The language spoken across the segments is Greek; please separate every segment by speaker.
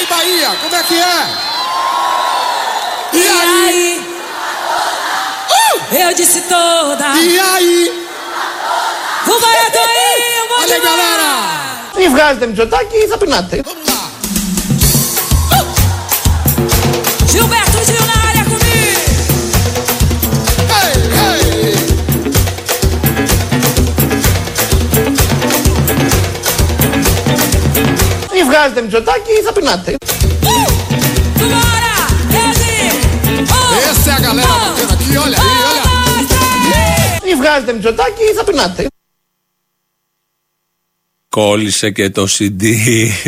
Speaker 1: aí, Bahia? Como é que é?
Speaker 2: E, e aí? aí? Uh! Eu disse toda.
Speaker 1: E aí?
Speaker 2: Vamos vai daí, vou
Speaker 1: Olha aí, galera.
Speaker 3: E Nie wgazem, że taki zapinaty.
Speaker 1: Vamos lá. Uh! Gilberto. Olha aí, olha.
Speaker 2: dois, três.
Speaker 3: Ή βγάζετε Μητσοτάκη ή θα πεινάτε.
Speaker 4: Κόλλησε και το CD,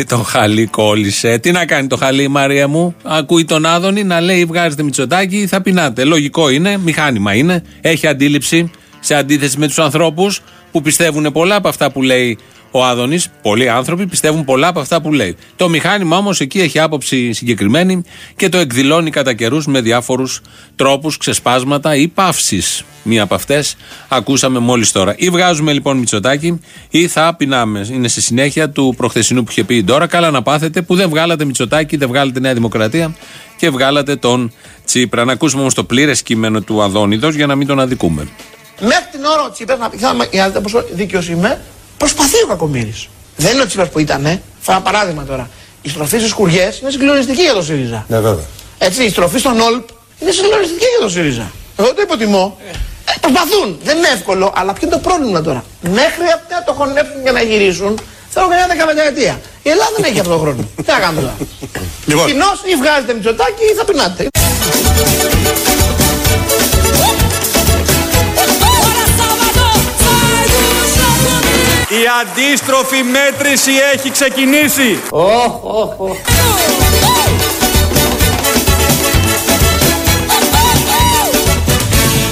Speaker 4: το χαλί κόλλησε. Τι να κάνει το χαλί, Μαρία μου; Ακούει τον Άδωνη να λέει βγάζετε Μητσοτάκη, θα πεινάτε. Λογικό είναι, μηχάνημα είναι. Έχει αντίληψη σε αντίθεση με τους ανθρώπους που πιστεύουν πολλά από αυτά που λέει ο Άδωνης. Πολλοί άνθρωποι πιστεύουν πολλά από αυτά που λέει. Το μηχάνημα όμως εκεί έχει άποψη συγκεκριμένη και το εκδηλώνει κατά καιρούς με διάφορους τρόπους, ξεσπάσματα ή παύσει. Μία από αυτές ακούσαμε μόλις τώρα. Ή βγάζουμε λοιπόν Μητσοτάκη ή θα πεινάμε. Είναι στη συνέχεια του προχθεσινού που είχε πει τώρα. Καλά να πάθετε που δεν βγάλατε Μητσοτάκη, δεν βγάλατε Νέα Δημοκρατία και βγάλατε τον Τσίπρα. Να ακούσουμε όμως το πλήρες κείμενο του Αδόνιδος για να μην τον αδικούμε.
Speaker 3: Μέχρι την ώρα ο Τσίπρας να πει, θα με- για να δείτε πόσο δίκαιος είμαι, προσπαθεί ο Κακομήρη. Δεν είναι ο Τσίπρας που ήταν, ε. Θα ένα παράδειγμα τώρα. Η στροφή στι κουριές είναι συγκλονιστική για το ΣΥΡΙΖΑ.
Speaker 5: Ναι, βέβαια.
Speaker 3: Έτσι, η στροφή στον ΟΛΠ είναι συγκλονιστική για το ΣΥΡΙΖΑ. Εγώ το υποτιμώ. Ε, προσπαθούν. Δεν είναι εύκολο, αλλά ποιο είναι το πρόβλημα τώρα. Μέχρι αυτά να το χωνέψουν για να γυρίσουν, θέλω καμιά δεκαπενταετία. Η Ελλάδα δεν έχει αυτό το χρόνο. Τι να κάνουμε τώρα.
Speaker 5: Λοιπόν.
Speaker 3: Κοινώς ή βγάζετε Μητσοτάκη ή θα πεινάτε.
Speaker 6: Η αντίστροφη μέτρηση έχει ξεκινήσει.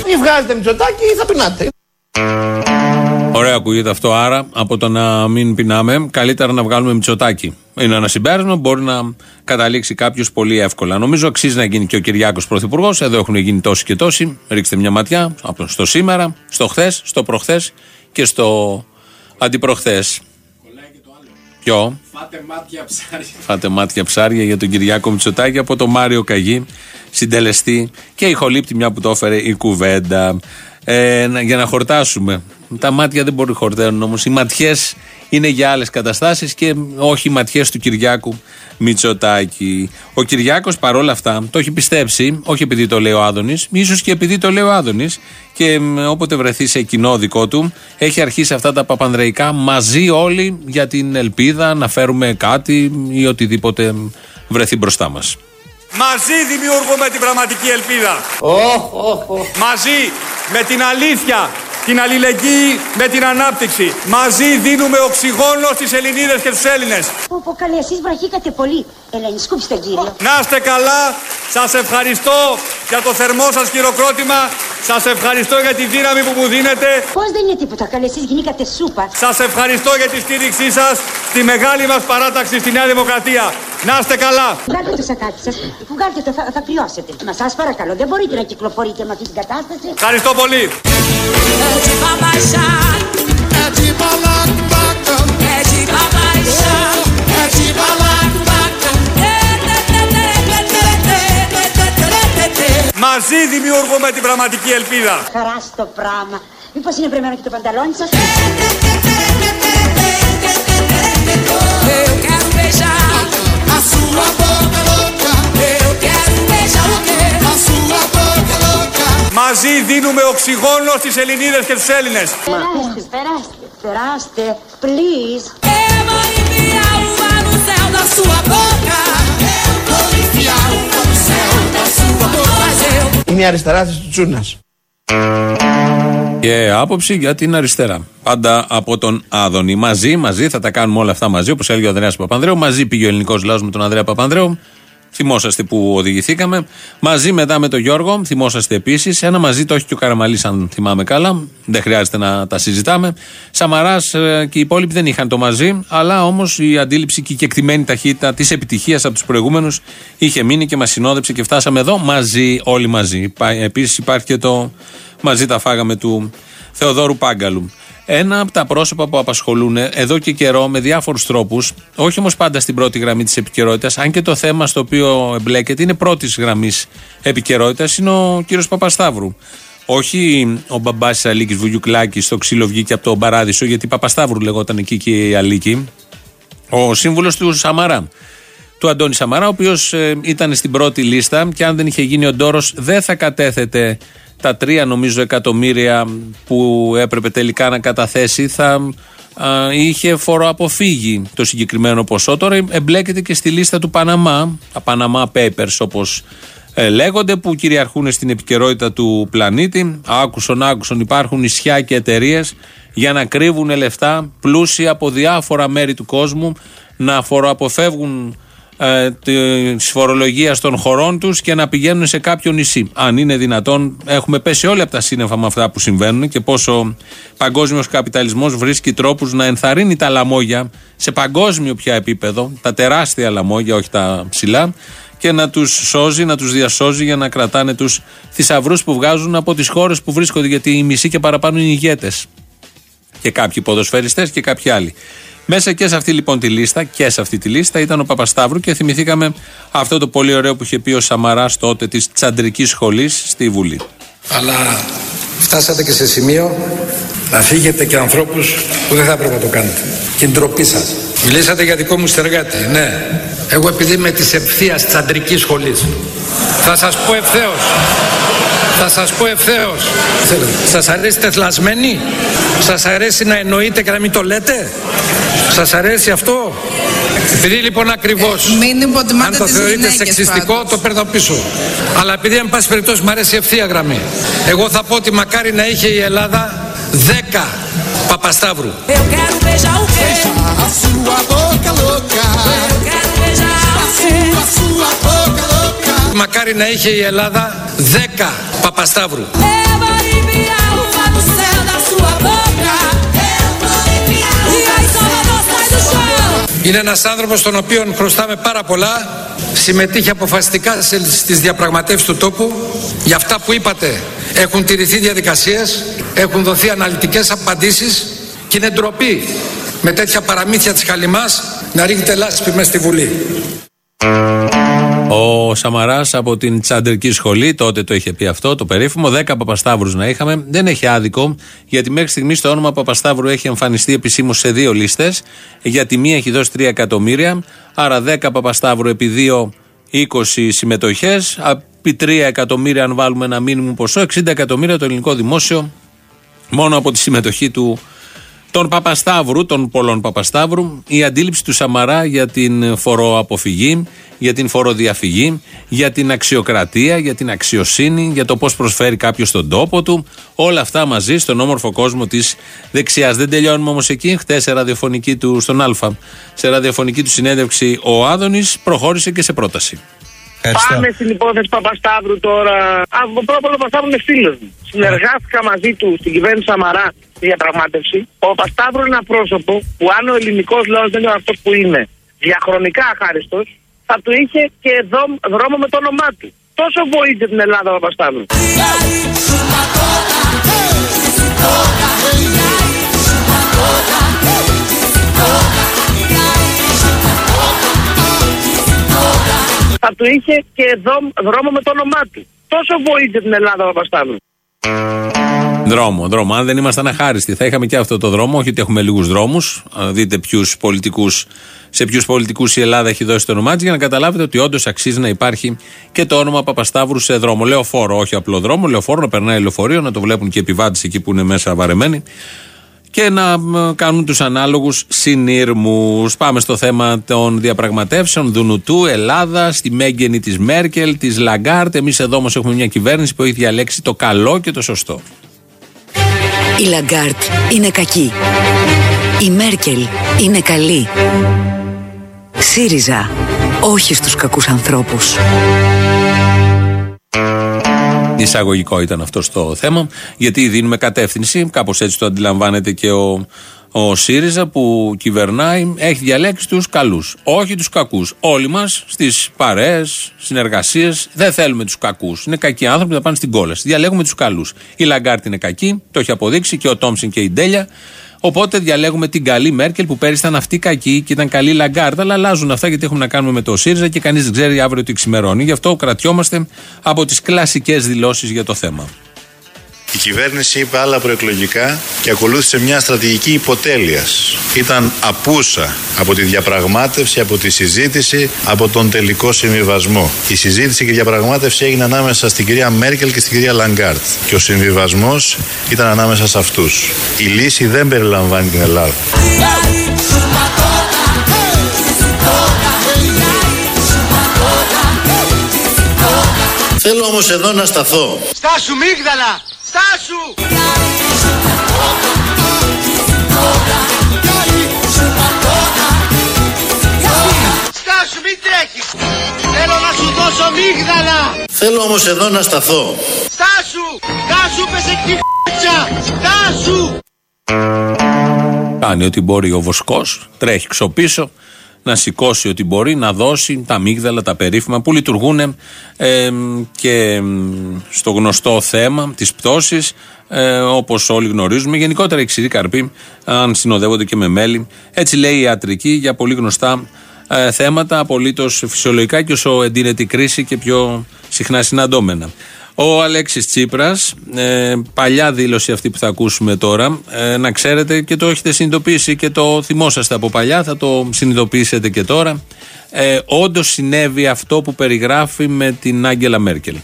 Speaker 3: Ή βγάζετε Μητσοτάκη ή θα πεινάτε.
Speaker 4: Ωραία, ακούγεται αυτό. Άρα, από το να μην πεινάμε, καλύτερα να βγάλουμε Μητσοτάκη. Είναι ένα συμπέρασμα που μπορεί να καταλήξει κάποιος πολύ εύκολα. Νομίζω αξίζει να γίνει και ο Κυριάκος Πρωθυπουργός. Εδώ έχουν γίνει τόσοι και τόσοι. Ρίξτε μια ματιά από- στο σήμερα, στο χθες, στο προχθές και στο αντιπροχθές. Ποιο; Φάτε μάτια ψάρια για τον Κυριάκο Μητσοτάκη από τον Μάριο Καγή, συντελεστή και ηχολήπτη μια που το έφερε η κουβέντα. Ε, να- για να χορτάσουμε. Τα μάτια δεν μπορεί να χορταίνουν όμως. Οι ματιές είναι για άλλες καταστάσεις και όχι οι ματιές του Κυριάκου Μητσοτάκη. Ο Κυριάκος παρόλα αυτά το έχει πιστέψει, όχι επειδή το λέει ο Άδωνης, ίσως και επειδή το λέει ο Άδωνης. Και μ, όποτε βρεθεί σε κοινό δικό του, έχει αρχίσει αυτά τα παπανδρεϊκά μαζί όλοι για την ελπίδα να φέρουμε κάτι ή οτιδήποτε βρεθεί μπροστά μας.
Speaker 6: Μαζί δημιουργούμε την πραγματική ελπίδα. Μαζί με την αλήθεια, την αλληλεγγύη, με την ανάπτυξη. Μαζί δίνουμε οξυγόνο στις Ελληνίδες και τους Έλληνες.
Speaker 7: Πω πω καλέ, εσείς βραχήκατε πολύ. Ελένη, σκούψτε κύριο.
Speaker 6: Να είστε καλά, σας ευχαριστώ για το θερμό σας χειροκρότημα, σας ευχαριστώ για τη δύναμη που μου δίνετε,
Speaker 7: Πώς δεν είναι τίποτα καλέ, εσείς γινήκατε σούπα.
Speaker 6: σας ευχαριστώ για τη στήριξή σας στη μεγάλη μας παράταξη στη Νέα Δημοκρατία. Να είστε καλά.
Speaker 7: Βγάλτε το σακάκι σας, βγάλτε το, θα, θα κρυώσετε. Μα σας παρακαλώ, δεν μπορείτε να κυκλοφορείτε με αυτή την κατάσταση.
Speaker 6: Ευχαριστώ πολύ.
Speaker 2: É de
Speaker 6: Μαζί δημιουργούμε την πραγματική ελπίδα.
Speaker 7: Χαράς στο πράγμα. Μήπως είναι βρεμένο και το πανταλόνι σας;
Speaker 2: Eu quero beijar,
Speaker 1: A sua boca louca,
Speaker 2: eu quero beijar o quê?
Speaker 1: a sua boca louca.
Speaker 6: Μαζί δίνουμε οξυγόνο στις Ελληνίδες και τους Έλληνες.
Speaker 7: Περάστε, περάστε, περάστε, please.
Speaker 3: Είναι η αριστερά της του Τσούνας.
Speaker 4: Και άποψη για την αριστερά. Πάντα από τον Άδωνη. Μαζί, μαζί, θα τα κάνουμε όλα αυτά μαζί, όπως έλεγε ο Ανδρέας Παπανδρέου. Μαζί πήγε ο ελληνικός λαός με τον Ανδρέα Παπανδρέου. Θυμόσαστε που οδηγηθήκαμε. Μαζί μετά με τον Γιώργο, θυμόσαστε επίσης. Ένα μαζί το έχει και ο Καραμαλής, αν θυμάμαι καλά. Δεν χρειάζεται να τα συζητάμε. Σαμαράς και οι υπόλοιποι δεν είχαν το μαζί, αλλά όμως η αντίληψη και η κεκτημένη ταχύτητα της επιτυχίας από τους προηγούμενους είχε μείνει και μας συνόδεψε και φτάσαμε εδώ μαζί, όλοι μαζί. Επίσης υπάρχει και το μαζί τα φάγαμε του Θεοδόρου Πάγκαλου. Ένα από τα πρόσωπα που απασχολούν εδώ και καιρό με διάφορους τρόπους, όχι όμως πάντα στην πρώτη γραμμή της επικαιρότητας, αν και το θέμα στο οποίο εμπλέκεται είναι πρώτης γραμμής επικαιρότητας, είναι ο κύριος Παπασταύρου. Όχι ο μπαμπάς της Αλίκης Βουγιουκλάκης στο ξύλο βγήκε από τον Παράδεισο, γιατί Παπασταύρου λεγόταν εκεί και η Αλίκη. Ο σύμβουλος του Σαμαρά. Του Αντώνη Σαμαρά, ο οποίος ήταν στην πρώτη λίστα και αν δεν είχε γίνει ο Ντόρος, δεν θα κατέθετε τα τρία νομίζω εκατομμύρια που έπρεπε τελικά να καταθέσει. Θα α, είχε φοροαποφύγει το συγκεκριμένο ποσό. Τώρα εμπλέκεται και στη λίστα του Παναμά, τα Panama Papers όπως ε, λέγονται, που κυριαρχούν στην επικαιρότητα του πλανήτη. Άκουσον, άκουσον, υπάρχουν νησιά και εταιρείες για να κρύβουν λεφτά πλούσια από διάφορα μέρη του κόσμου, να φοροαποφεύγουν ε, τη φορολογία των χωρών τους και να πηγαίνουν σε κάποιο νησί. Αν είναι δυνατόν, έχουμε πέσει όλοι από τα σύννεφα με αυτά που συμβαίνουν και πόσο παγκόσμιος καπιταλισμός βρίσκει τρόπους να ενθαρρύνει τα λαμόγια σε παγκόσμιο πια επίπεδο, τα τεράστια λαμόγια, όχι τα ψηλά, και να τους σώζει, να τους διασώζει για να κρατάνε τους θησαυρούς που βγάζουν από τις χώρες που βρίσκονται. Γιατί οι μισοί και παραπάνω είναι ηγέτες. Και κάποιοι ποδοσφαιριστές και κάποιοι άλλοι. Μέσα και σε αυτή λοιπόν τη λίστα και σε αυτή τη λίστα ήταν ο Παπασταύρου και θυμηθήκαμε αυτό το πολύ ωραίο που είχε πει ο Σαμαράς τότε της τσαντρικής σχολής στη Βουλή.
Speaker 5: Αλλά φτάσατε και σε σημείο να φύγετε και ανθρώπους που δεν θα έπρεπε να το κάνετε. Και την ντροπή σας. Μιλήσατε για δικό μου στεργάτη, ναι. Εγώ επειδή είμαι της ευθείας τσαντρικής σχολής. Θα σας πω ευθέως. Θα σας πω ευθέως. Σας αρέσει τεθλασμένη. Σας αρέσει να εννοείτε και να μην το λέτε; Σας αρέσει αυτό; Επειδή λοιπόν ακριβώς
Speaker 8: Ε, μην υποτιμάτε
Speaker 5: αν το
Speaker 8: τις
Speaker 5: θεωρείτε
Speaker 8: γυναίκες
Speaker 5: σεξιστικό
Speaker 8: πάντως.
Speaker 5: το παίρνω πίσω. Αλλά επειδή εν πάση περιπτώσει μου αρέσει η ευθεία γραμμή. Εγώ θα πω ότι μακάρι να είχε η Ελλάδα 10 Παπασταύρου.
Speaker 2: Eu quero beijar o quê?
Speaker 1: A sua boca louca.
Speaker 2: Eu quero beijar o quê?
Speaker 1: A sua boca louca.
Speaker 5: Μακάρι να είχε η Ελλάδα 10 Παπασταύρου. Είναι ένας άνθρωπος τον οποίον χρωστάμε πάρα πολλά. Συμμετείχε αποφασιστικά σε- στις διαπραγματεύσεις του τόπου. Για αυτά που είπατε έχουν τηρηθεί διαδικασίες, έχουν δοθεί αναλυτικές απαντήσεις και είναι ντροπή με τέτοια παραμύθια της Χαλιμάς να ρίχνετε λάσπη μέσα στη Βουλή.
Speaker 4: Ο Σαμαράς από την Τσαντρική Σχολή, τότε το είχε πει αυτό, το περίφημο. 10 Παπασταύρους να είχαμε. Δεν έχει άδικο, γιατί μέχρι στιγμής το όνομα Παπασταύρου έχει εμφανιστεί επισήμως σε δύο λίστες. Για τη μία έχει δώσει 3 εκατομμύρια. Άρα 10 Παπασταύρου επί 2, 20 συμμετοχές. Επί 3 εκατομμύρια, αν βάλουμε ένα μήνυμο ποσό, 60 εκατομμύρια το ελληνικό δημόσιο μόνο από τη συμμετοχή του τον Παπασταύρου, των πολλών Παπασταύρου, η αντίληψη του Σαμαρά για την φοροαποφυγή, για την φοροδιαφυγή, για την αξιοκρατία, για την αξιοσύνη, για το πώς προσφέρει κάποιος τον τόπο του. Όλα αυτά μαζί στον όμορφο κόσμο της δεξιάς. Δεν τελειώνουμε όμως εκεί. Χθες σε ραδιοφωνική του, στον Α, σε ραδιοφωνική του συνέντευξη, ο Άδωνης προχώρησε και σε πρόταση.
Speaker 9: Πάμε στην υπόθεση Παπασταύρου τώρα. Α, ο πρώτο Παπασταύρου είναι φίλος μου. Συνεργάστηκα μαζί του στην κυβέρνηση Σαμαρά στη διαπραγμάτευση. Ο Παπασταύρου είναι ένα πρόσωπο που αν ο ελληνικός λαός δεν είναι αυτό που είναι διαχρονικά αχάριστος, θα του είχε και δρόμο, δρόμο με το όνομά του. Τόσο βοήθησε την Ελλάδα ο Παπασταύρου.
Speaker 2: E
Speaker 9: Θα του είχε και δρόμο, δρόμο με το όνομά του. Τόσο βοήθησε την Ελλάδα ο Παπασταύρου.
Speaker 4: Δρόμο, δρόμο. Αν δεν ήμασταν αχάριστοι, θα είχαμε και αυτό το δρόμο. Όχι ότι έχουμε λίγους δρόμους. Δείτε ποιους πολιτικούς, σε ποιους πολιτικούς η Ελλάδα έχει δώσει το όνομά της, για να καταλάβετε ότι όντως αξίζει να υπάρχει και το όνομα Παπασταύρου σε δρόμο. Λεωφόρο, όχι απλό δρόμο. Λεωφόρο να περνάει λεωφορείο, να το βλέπουν και οι επιβάτες εκεί που είναι μέσα βαρεμένοι και να μ, κάνουν τους ανάλογους συνειρμούς. Πάμε στο θέμα των διαπραγματεύσεων Δουνουτού, Ελλάδα, στη μέγγενη της Μέρκελ, της Λαγκάρντ. Εμείς εδώ όμως έχουμε μια κυβέρνηση που έχει διαλέξει το καλό και το σωστό.
Speaker 10: Η Λαγκάρντ είναι κακή. Η Μέρκελ είναι καλή. ΣΥΡΙΖΑ. Όχι στους κακούς ανθρώπους.
Speaker 4: Εισαγωγικό ήταν αυτό το θέμα, γιατί δίνουμε κατεύθυνση, κάπως έτσι το αντιλαμβάνεται και ο Ο ΣΥΡΙΖΑ που κυβερνάει έχει διαλέξει τους καλούς, όχι τους κακούς. Όλοι μας στις παρέες, συνεργασίες δεν θέλουμε τους κακούς. Είναι κακοί άνθρωποι που θα πάνε στην κόλαση. Διαλέγουμε τους καλούς. Η Λαγκάρντ είναι κακή, το έχει αποδείξει και ο Τόμσεν και η Ντέλια. Οπότε διαλέγουμε την καλή Μέρκελ που πέρυσι ήταν αυτή κακή και ήταν καλή Λαγκάρντ. Αλλά αλλάζουν αυτά γιατί έχουμε να κάνουμε με το ΣΥΡΙΖΑ και κανείς δεν ξέρει αύριο τι ξημερώνει. Γι' αυτό κρατιόμαστε από τις κλασικές δηλώσεις για το θέμα.
Speaker 8: Η κυβέρνηση είπε άλλα προεκλογικά και ακολούθησε μια στρατηγική υποτέλειας. Ήταν απούσα από τη διαπραγμάτευση, από τη συζήτηση, από τον τελικό συμβιβασμό. Η συζήτηση και η διαπραγμάτευση έγινε ανάμεσα στην κυρία Μέρκελ και στην κυρία Λαγκάρντ. Και ο συμβιβασμός ήταν ανάμεσα σε αυτούς. Η λύση δεν περιλαμβάνει την Ελλάδα. Θέλω όμως εδώ να σταθώ.
Speaker 1: Στάσου μίγδαλα! Στάσου! Στάσου μην τρέχεις! Θέλω να σου δώσω μίγδαλα!
Speaker 8: Θέλω όμως εδώ να σταθώ.
Speaker 1: Στάσου! Στάσου πέσε τη χ***τσα! Στάσου!
Speaker 4: Κάνει ό,τι μπορεί ο Βοσκός, τρέχει ξοπίσω να σηκώσει ό,τι μπορεί, να δώσει τα αμύγδαλα, τα περίφημα που λειτουργούν ε, και στο γνωστό θέμα της πτώσης, ε, όπως όλοι γνωρίζουμε. Γενικότερα οι ξηροί καρποί, αν συνοδεύονται και με μέλι. Έτσι λέει η ιατρική για πολύ γνωστά ε, θέματα, απολύτως φυσιολογικά και όσο εντείνεται η κρίση και πιο συχνά συναντώμενα. Ο Αλέξης Τσίπρας, ε, παλιά δήλωση αυτή που θα ακούσουμε τώρα, ε, να ξέρετε και το έχετε συνειδητοποιήσει και το θυμόσαστε από παλιά, θα το συνειδητοποιήσετε και τώρα. Ε, όντως συνέβη αυτό που περιγράφει με την Άγγελα Μέρκελ.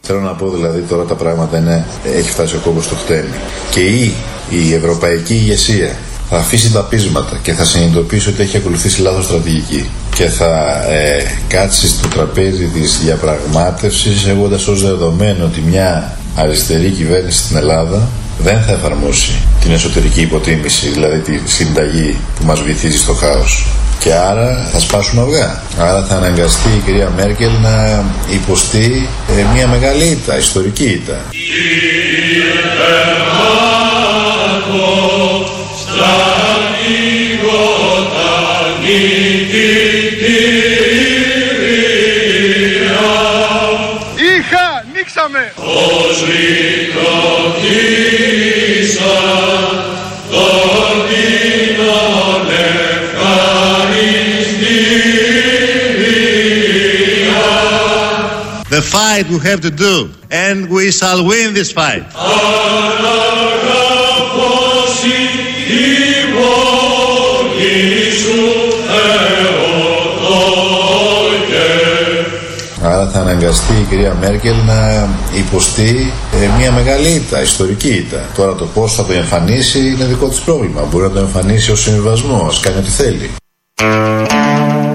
Speaker 8: Θέλω να πω δηλαδή τώρα τα πράγματα είναι, έχει φτάσει ο κόμπος στο χτένι. Και η, η ευρωπαϊκή ηγεσία θα αφήσει τα πείσματα και θα συνειδητοποιήσει ότι έχει ακολουθήσει λάθος στρατηγική και θα ε, κάτσει στο τραπέζι της διαπραγμάτευσης έχοντας ως δεδομένο ότι μια αριστερή κυβέρνηση στην Ελλάδα δεν θα εφαρμόσει την εσωτερική υποτίμηση, δηλαδή τη συνταγή που μας βυθίζει στο χάος. Και άρα θα σπάσουν αυγά. Άρα θα αναγκαστεί η κυρία Μέρκελ να υποστεί ε, μια μεγάλη ήττα, ιστορική ήττα.
Speaker 1: Είχα! Νίξαμε!
Speaker 8: The fight we have to do and we shall win this fight. Άρα θα αναγκαστεί η κυρία Μέρκελ να υποστεί ε, μια μεγάλη ήττα, ιστορική ήττα. Τώρα το πώς θα το εμφανίσει είναι δικό της πρόβλημα. Μπορεί να το εμφανίσει ως συμβιβασμό, ας κάνει ό,τι θέλει.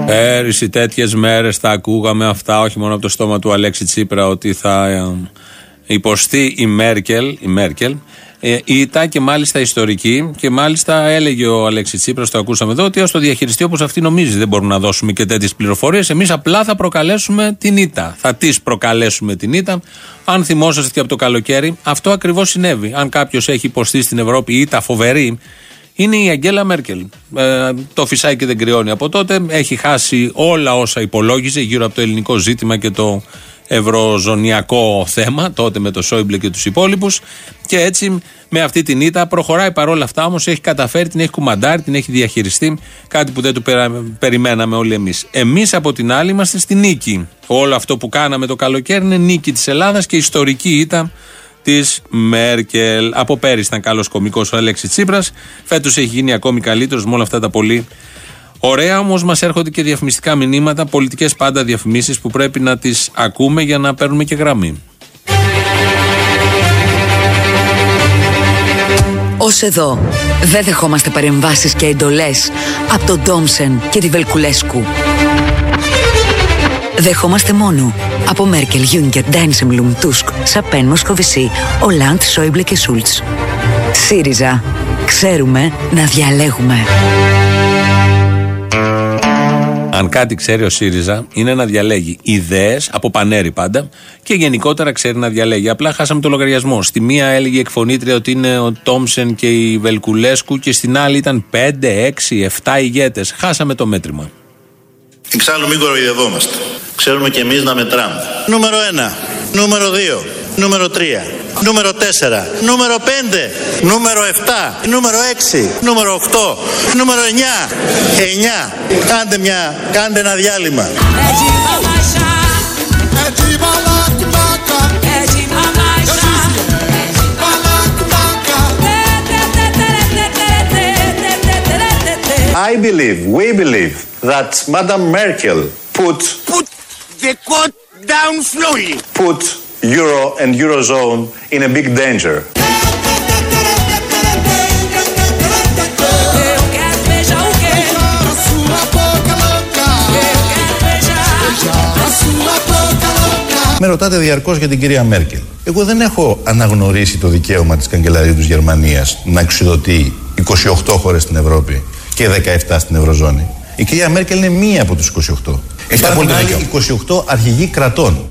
Speaker 4: Πέρυσι τέτοιες μέρες τα ακούγαμε αυτά, όχι μόνο από το στόμα του Αλέξη Τσίπρα, ότι θα ε, υποστεί η Μέρκελ, η Μέρκελ ε, ήττα και μάλιστα ιστορική. Και μάλιστα έλεγε ο Αλέξης Τσίπρας, το ακούσαμε εδώ, ότι ας το διαχειριστεί όπως αυτή νομίζει. Δεν μπορούμε να δώσουμε και τέτοιες πληροφορίες. Εμείς απλά θα προκαλέσουμε την ήττα. Θα τη προκαλέσουμε την ήττα. Αν θυμόσαστε και από το καλοκαίρι, αυτό ακριβώς συνέβη. Αν κάποιος έχει υποστεί στην Ευρώπη ήττα φοβερή, είναι η Αγγέλα Μέρκελ. Ε, το φυσάει και δεν κρυώνει από τότε. Έχει χάσει όλα όσα υπολόγιζε γύρω από το ελληνικό ζήτημα και το ευρωζωνιακό θέμα, τότε με το Σόιμπλε και τους υπόλοιπους. Και έτσι με αυτή την ήττα προχωράει παρόλα αυτά, όμως έχει καταφέρει, την έχει κουμαντάρει, την έχει διαχειριστεί. Κάτι που δεν του περα- περιμέναμε όλοι εμείς. Εμείς από την άλλη είμαστε στη νίκη. Όλο αυτό που κάναμε το καλοκαίρι είναι νίκη της Ελλάδας και ιστορική ήττα της Μέρκελ. Από πέρυσι ήταν καλός κωμικό ο Αλέξης Τσίπρας. Φέτος έχει γίνει ακόμη καλύτερος με όλα αυτά τα πολύ ωραία. Όμως μας έρχονται και διαφημιστικά μηνύματα, πολιτικές πάντα διαφημίσεις που πρέπει να τις ακούμε για να παίρνουμε και γραμμή.
Speaker 10: Ως εδώ δεν δεχόμαστε παρεμβάσεις και εντολές από τον Ντόμσεν και τη Βελκουλέσκου. Δεχόμαστε μόνο από Μέρκελ, Γιούνκερ, Ντάινσεμλουμ, Τούσκ, Σαπέν, Μοσκοβισή, Ολάντ, Σόιμπλε και Σούλτς. ΣΥΡΙΖΑ. Ξέρουμε να διαλέγουμε.
Speaker 4: Αν κάτι ξέρει ο ΣΥΡΙΖΑ είναι να διαλέγει ιδέες από πανέρι πάντα και γενικότερα ξέρει να διαλέγει. Απλά χάσαμε το λογαριασμό. Στη μία έλεγε η εκφωνήτρια ότι είναι ο Τόμσεν και η Βελκουλέσκου και στην άλλη ήταν 5, 6, 7 ηγέτες. Χάσαμε το μέτρημα.
Speaker 11: Εξάλλου μην κοροϊδευόμαστε. Ξέρουμε και εμείς να μετράμε. Νούμερο 1. Νούμερο 2. Νούμερο 3, νούμερο 4. νούμερο 5, νούμερο 7, νούμερο 6, νούμερο 8, νούμερο 9, 9, κάντε μια, κάντε ένα διάλειμμα.
Speaker 2: Έτσι. Έτσι μαγεί.
Speaker 12: I believe, we believe that
Speaker 1: Ματαμ Μέρκελ
Speaker 12: πούτε. Euro and Eurozone in a big danger.
Speaker 2: Eu quero beijar o quê? A sua boca louca. Eu quero beijar a sua boca louca.
Speaker 8: Με ρωτάτε διαρκώς για την κυρία Μέρκελ. Εγώ δεν έχω αναγνωρίσει το δικαίωμα της καγκελαρίου της Γερμανίας να εξουδοτεί 28 χώρες στην Ευρώπη και 17 στην Ευρωζώνη. Η κυρία Μέρκελ είναι μία από τους 28. Υπάρχουν άλλοι 28 αρχηγοί κρατών.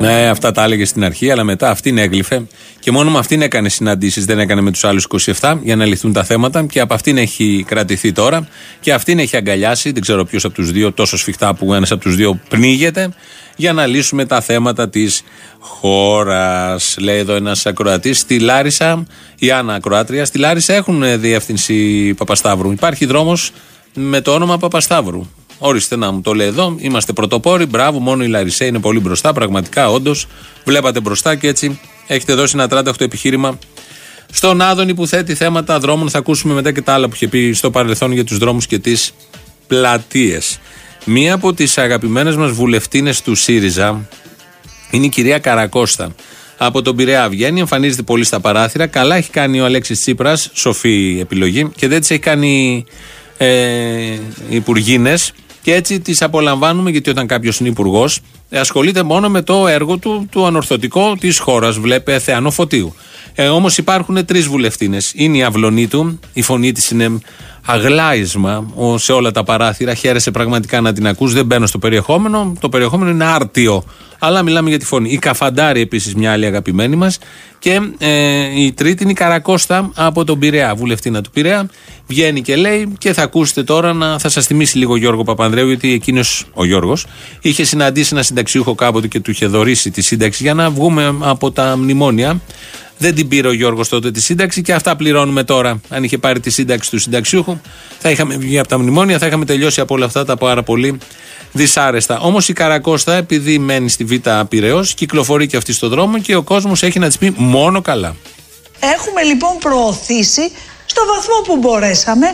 Speaker 4: Ναι, αυτά τα έλεγε στην αρχή, αλλά μετά αυτήν έγλυφε και μόνο με αυτήν έκανε συναντήσεις, δεν έκανε με τους άλλους 27 για να λυθούν τα θέματα και από αυτήν έχει κρατηθεί τώρα και αυτήν έχει αγκαλιάσει. Δεν ξέρω ποιος από τους δύο, τόσο σφιχτά που ένας από τους δύο πνίγεται, για να λύσουμε τα θέματα της χώρας. Λέει εδώ ένας ακροατής. Στη Λάρισα, η Άννα Ακροάτρια, στη Λάρισα έχουν διεύθυνση Παπασταύρου. Υπάρχει δρόμος με το όνομα Παπασταύρου. Ορίστε να μου το λέει εδώ. Είμαστε πρωτοπόροι. Μπράβο, μόνο η Λαρισαία είναι πολύ μπροστά. Πραγματικά, όντως. Βλέπατε μπροστά και έτσι έχετε δώσει ένα τράταχτο επιχείρημα στον Άδωνη που θέτει θέματα δρόμων. Θα ακούσουμε μετά και τα άλλα που είχε πει στο παρελθόν για τους δρόμους και τις πλατείες. Μία από τις αγαπημένες μας βουλευτίνες του ΣΥΡΙΖΑ είναι η κυρία Καρακώστα. Από τον Πειραιά βγαίνει, εμφανίζεται πολύ στα παράθυρα. Καλά έχει κάνει ο Αλέξης Τσίπρας, σοφή επιλογή, και δεν τις έχει κάνει ε, υπουργίνες. Και έτσι τις απολαμβάνουμε, γιατί όταν κάποιος είναι υπουργός, ασχολείται μόνο με το έργο του, του ανορθωτικό της χώρας. Βλέπε Θεανό Φωτίου. Ε, Όμως υπάρχουν τρεις βουλευτίνες. Είναι η αυλωνή του, η φωνή της είναι αγλάισμα ο- σε όλα τα παράθυρα. Χαίρεσαι πραγματικά να την ακούς. Δεν μπαίνω στο περιεχόμενο. Το περιεχόμενο είναι άρτιο. Αλλά μιλάμε για τη φωνή. Η Καφαντάρη επίσης μια άλλη αγαπημένη μας. Και ε, η τρίτη είναι η Καρακώστα από τον Πειραιά, βουλευτήνα του Πειραιά. Βγαίνει και λέει και θα ακούσετε τώρα να θα σας θυμίσει λίγο ο Γιώργο Παπανδρέου, γιατί εκείνος ο Γιώργος είχε συναντήσει ένα συνταξιούχο κάποτε και του είχε δωρήσει τη σύνταξη για να βγούμε από τα μνημόνια. Δεν την πήρε ο Γιώργος τότε τη σύνταξη και αυτά πληρώνουμε τώρα. Αν είχε πάρει τη σύνταξη του συνταξιούχου, θα είχαμε βγει από τα μνημόνια, θα είχαμε τελειώσει από όλα αυτά τα πάρα πολύ δυσάρεστα. Όμως η Καρακώστα, επειδή μένει στη Β' Πυραιός, κυκλοφορεί και αυτή στο δρόμο και ο κόσμος έχει να της πει μόνο καλά.
Speaker 13: Έχουμε λοιπόν προωθήσει στο βαθμό που μπορέσαμε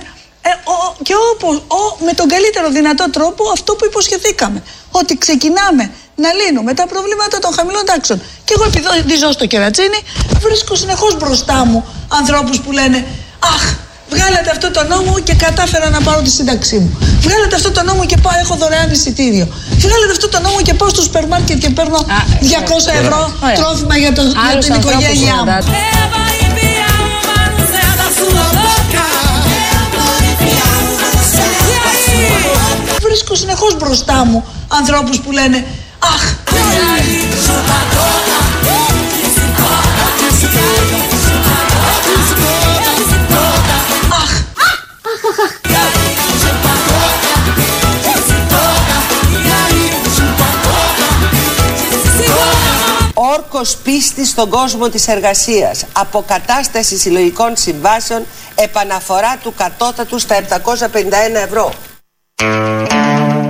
Speaker 13: ε, ο- και όπως, ο, με τον καλύτερο δυνατό τρόπο αυτό που υποσχεθήκαμε. Ότι ξεκινάμε να λύνουμε τα προβλήματα των χαμηλών τάξεων. Και εγώ επειδή ζω στο κερατσίνι, βρίσκω συνεχώς μπροστά μου ανθρώπους που λένε «Αχ, βγάλατε αυτό το νόμο και κατάφερα να πάρω τη σύνταξή μου. Βγάλατε αυτό το νόμο και πάω, έχω δωρεάν εισιτήριο. Βγάλατε αυτό το νόμο και πάω στο σούπερ μάρκετ και παίρνω 200 ευρώ
Speaker 2: Ωραία.
Speaker 13: τρόφιμα για, το, για
Speaker 2: Άλλους
Speaker 13: την
Speaker 2: ανθρώπους
Speaker 13: οικογένειά μου.
Speaker 2: συναντάτε. Eu vou enfiar uma no céu da sua boca. Eu vou enfiar uma no céu da sua boca.
Speaker 13: Βρίσκω συνεχώς μπροστά μου ανθρώπους που λένε «Αχ,
Speaker 14: Όρκος πίστη στον κόσμο της εργασίας, αποκατάσταση συλλογικών συμβάσεων, επαναφορά του κατώτατου στα 751 ευρώ.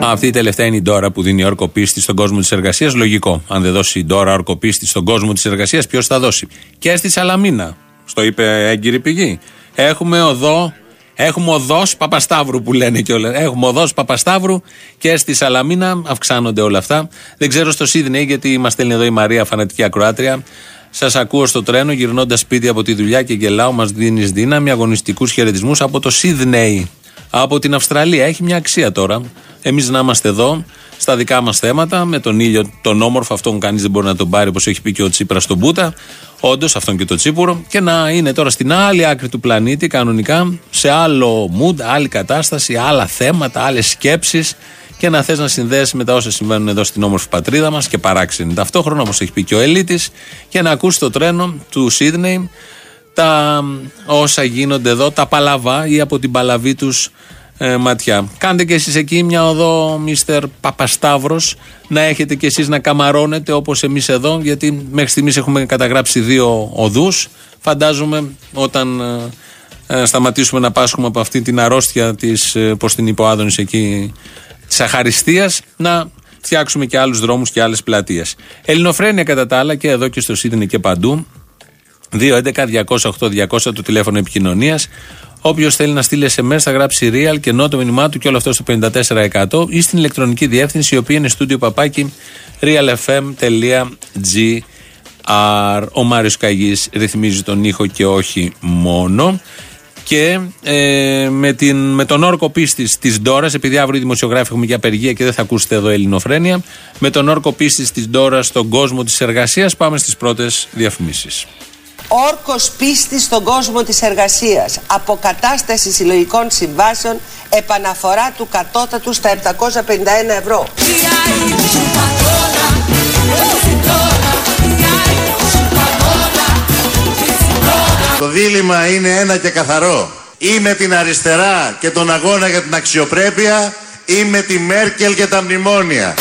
Speaker 4: Αυτή η τελευταία είναι η Ντόρα που δίνει όρκο πίστη στον κόσμο της εργασίας. Λογικό. Αν δεν δώσει η Ντόρα όρκο πίστη στον κόσμο της εργασίας, ποιος θα δώσει; Και στη Σαλαμίνα. Στο είπε έγκυρη πηγή. Έχουμε οδό. Έχουμε οδός Παπασταύρου που λένε και όλα. Έχουμε οδός Παπασταύρου και στη Σαλαμίνα αυξάνονται όλα αυτά. Δεν ξέρω στο Σίδνεϊ γιατί μας στέλνει εδώ η Μαρία, φανατική ακροάτρια. Σας ακούω στο τρένο γυρνώντας σπίτι από τη δουλειά και γελάω. Μας δίνεις δύναμη, αγωνιστικούς χαιρετισμούς από το Σίδνεϊ. Από την Αυστραλία. Έχει μια αξία τώρα. Εμείς να είμαστε εδώ, στα δικά μας θέματα, με τον ήλιο τον όμορφο, αυτόν κανείς δεν μπορεί να τον πάρει, όπως έχει πει και ο Τσίπρας στον Μπούτα. Όντως, αυτόν και το Τσίπουρο. Και να είναι τώρα στην άλλη άκρη του πλανήτη, κανονικά, σε άλλο mood, άλλη κατάσταση, άλλα θέματα, άλλες σκέψεις και να θες να συνδέσεις με τα όσα συμβαίνουν εδώ στην όμορφη πατρίδα μας και παράξενη ταυτόχρονα, όπως έχει πει και ο Ελίτης, και να ακούσεις το τρένο του Σίδνεϊ, τα όσα γίνονται εδώ, τα παλαβά ή από την παλαβή τους ε, ματιά. Κάντε και εσείς εκεί μια οδό, Μίστερ Παπασταύρος, να έχετε και εσείς να καμαρώνετε όπως εμείς εδώ, γιατί μέχρι στιγμής έχουμε καταγράψει δύο οδούς. Φαντάζομαι όταν ε, ε, σταματήσουμε να πάσχουμε από αυτή την αρρώστια της, ε, πώ την είπε ο Άδωνης εκεί, της αχαριστίας, να φτιάξουμε και άλλους δρόμους και άλλες πλατείες. Ελληνοφρένια κατά τα άλλα και εδώ και στο Σίδνη και παντού. 2.11.208.200 το τηλέφωνο επικοινωνίας. Όποιος θέλει να στείλει SMS θα γράψει real και ενώ το μήνυμά του και όλο αυτό στο 54% ή στην ηλεκτρονική διεύθυνση η οποία είναι στούντιο παπάκι realfm.gr. Ο Μάριος Καγής ρυθμίζει τον ήχο και όχι μόνο. Και ε, με, την, με τον όρκο πίστης της Ντόρας, επειδή αύριο οι δημοσιογράφοι έχουμε και απεργία και δεν θα ακούσετε εδώ ελληνοφρένεια, με τον όρκο πίστης της Ντόρας στον κόσμο της εργασίας, πάμε στις πρώτες διαφημίσεις.
Speaker 14: Όρκος πίστης στον κόσμο της εργασίας, αποκατάσταση συλλογικών συμβάσεων, επαναφορά του κατώτατου στα 751 ευρώ.
Speaker 11: Το δίλημα είναι ένα και καθαρό. Ή με την αριστερά και τον αγώνα για την αξιοπρέπεια ή με τη Μέρκελ και τα μνημόνια.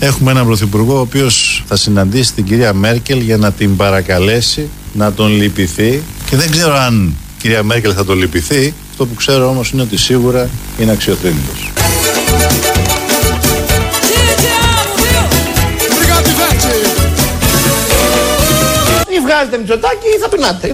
Speaker 8: Έχουμε έναν πρωθυπουργό ο οποίος θα συναντήσει την κυρία Μέρκελ για να την παρακαλέσει να τον λυπηθεί και δεν ξέρω αν η κυρία Μέρκελ θα τον λυπηθεί. Αυτό που ξέρω όμως είναι ότι σίγουρα είναι αξιοθρύνητος.
Speaker 3: Ή βγάζετε μυτσοτάκι ή θα πεινάτε.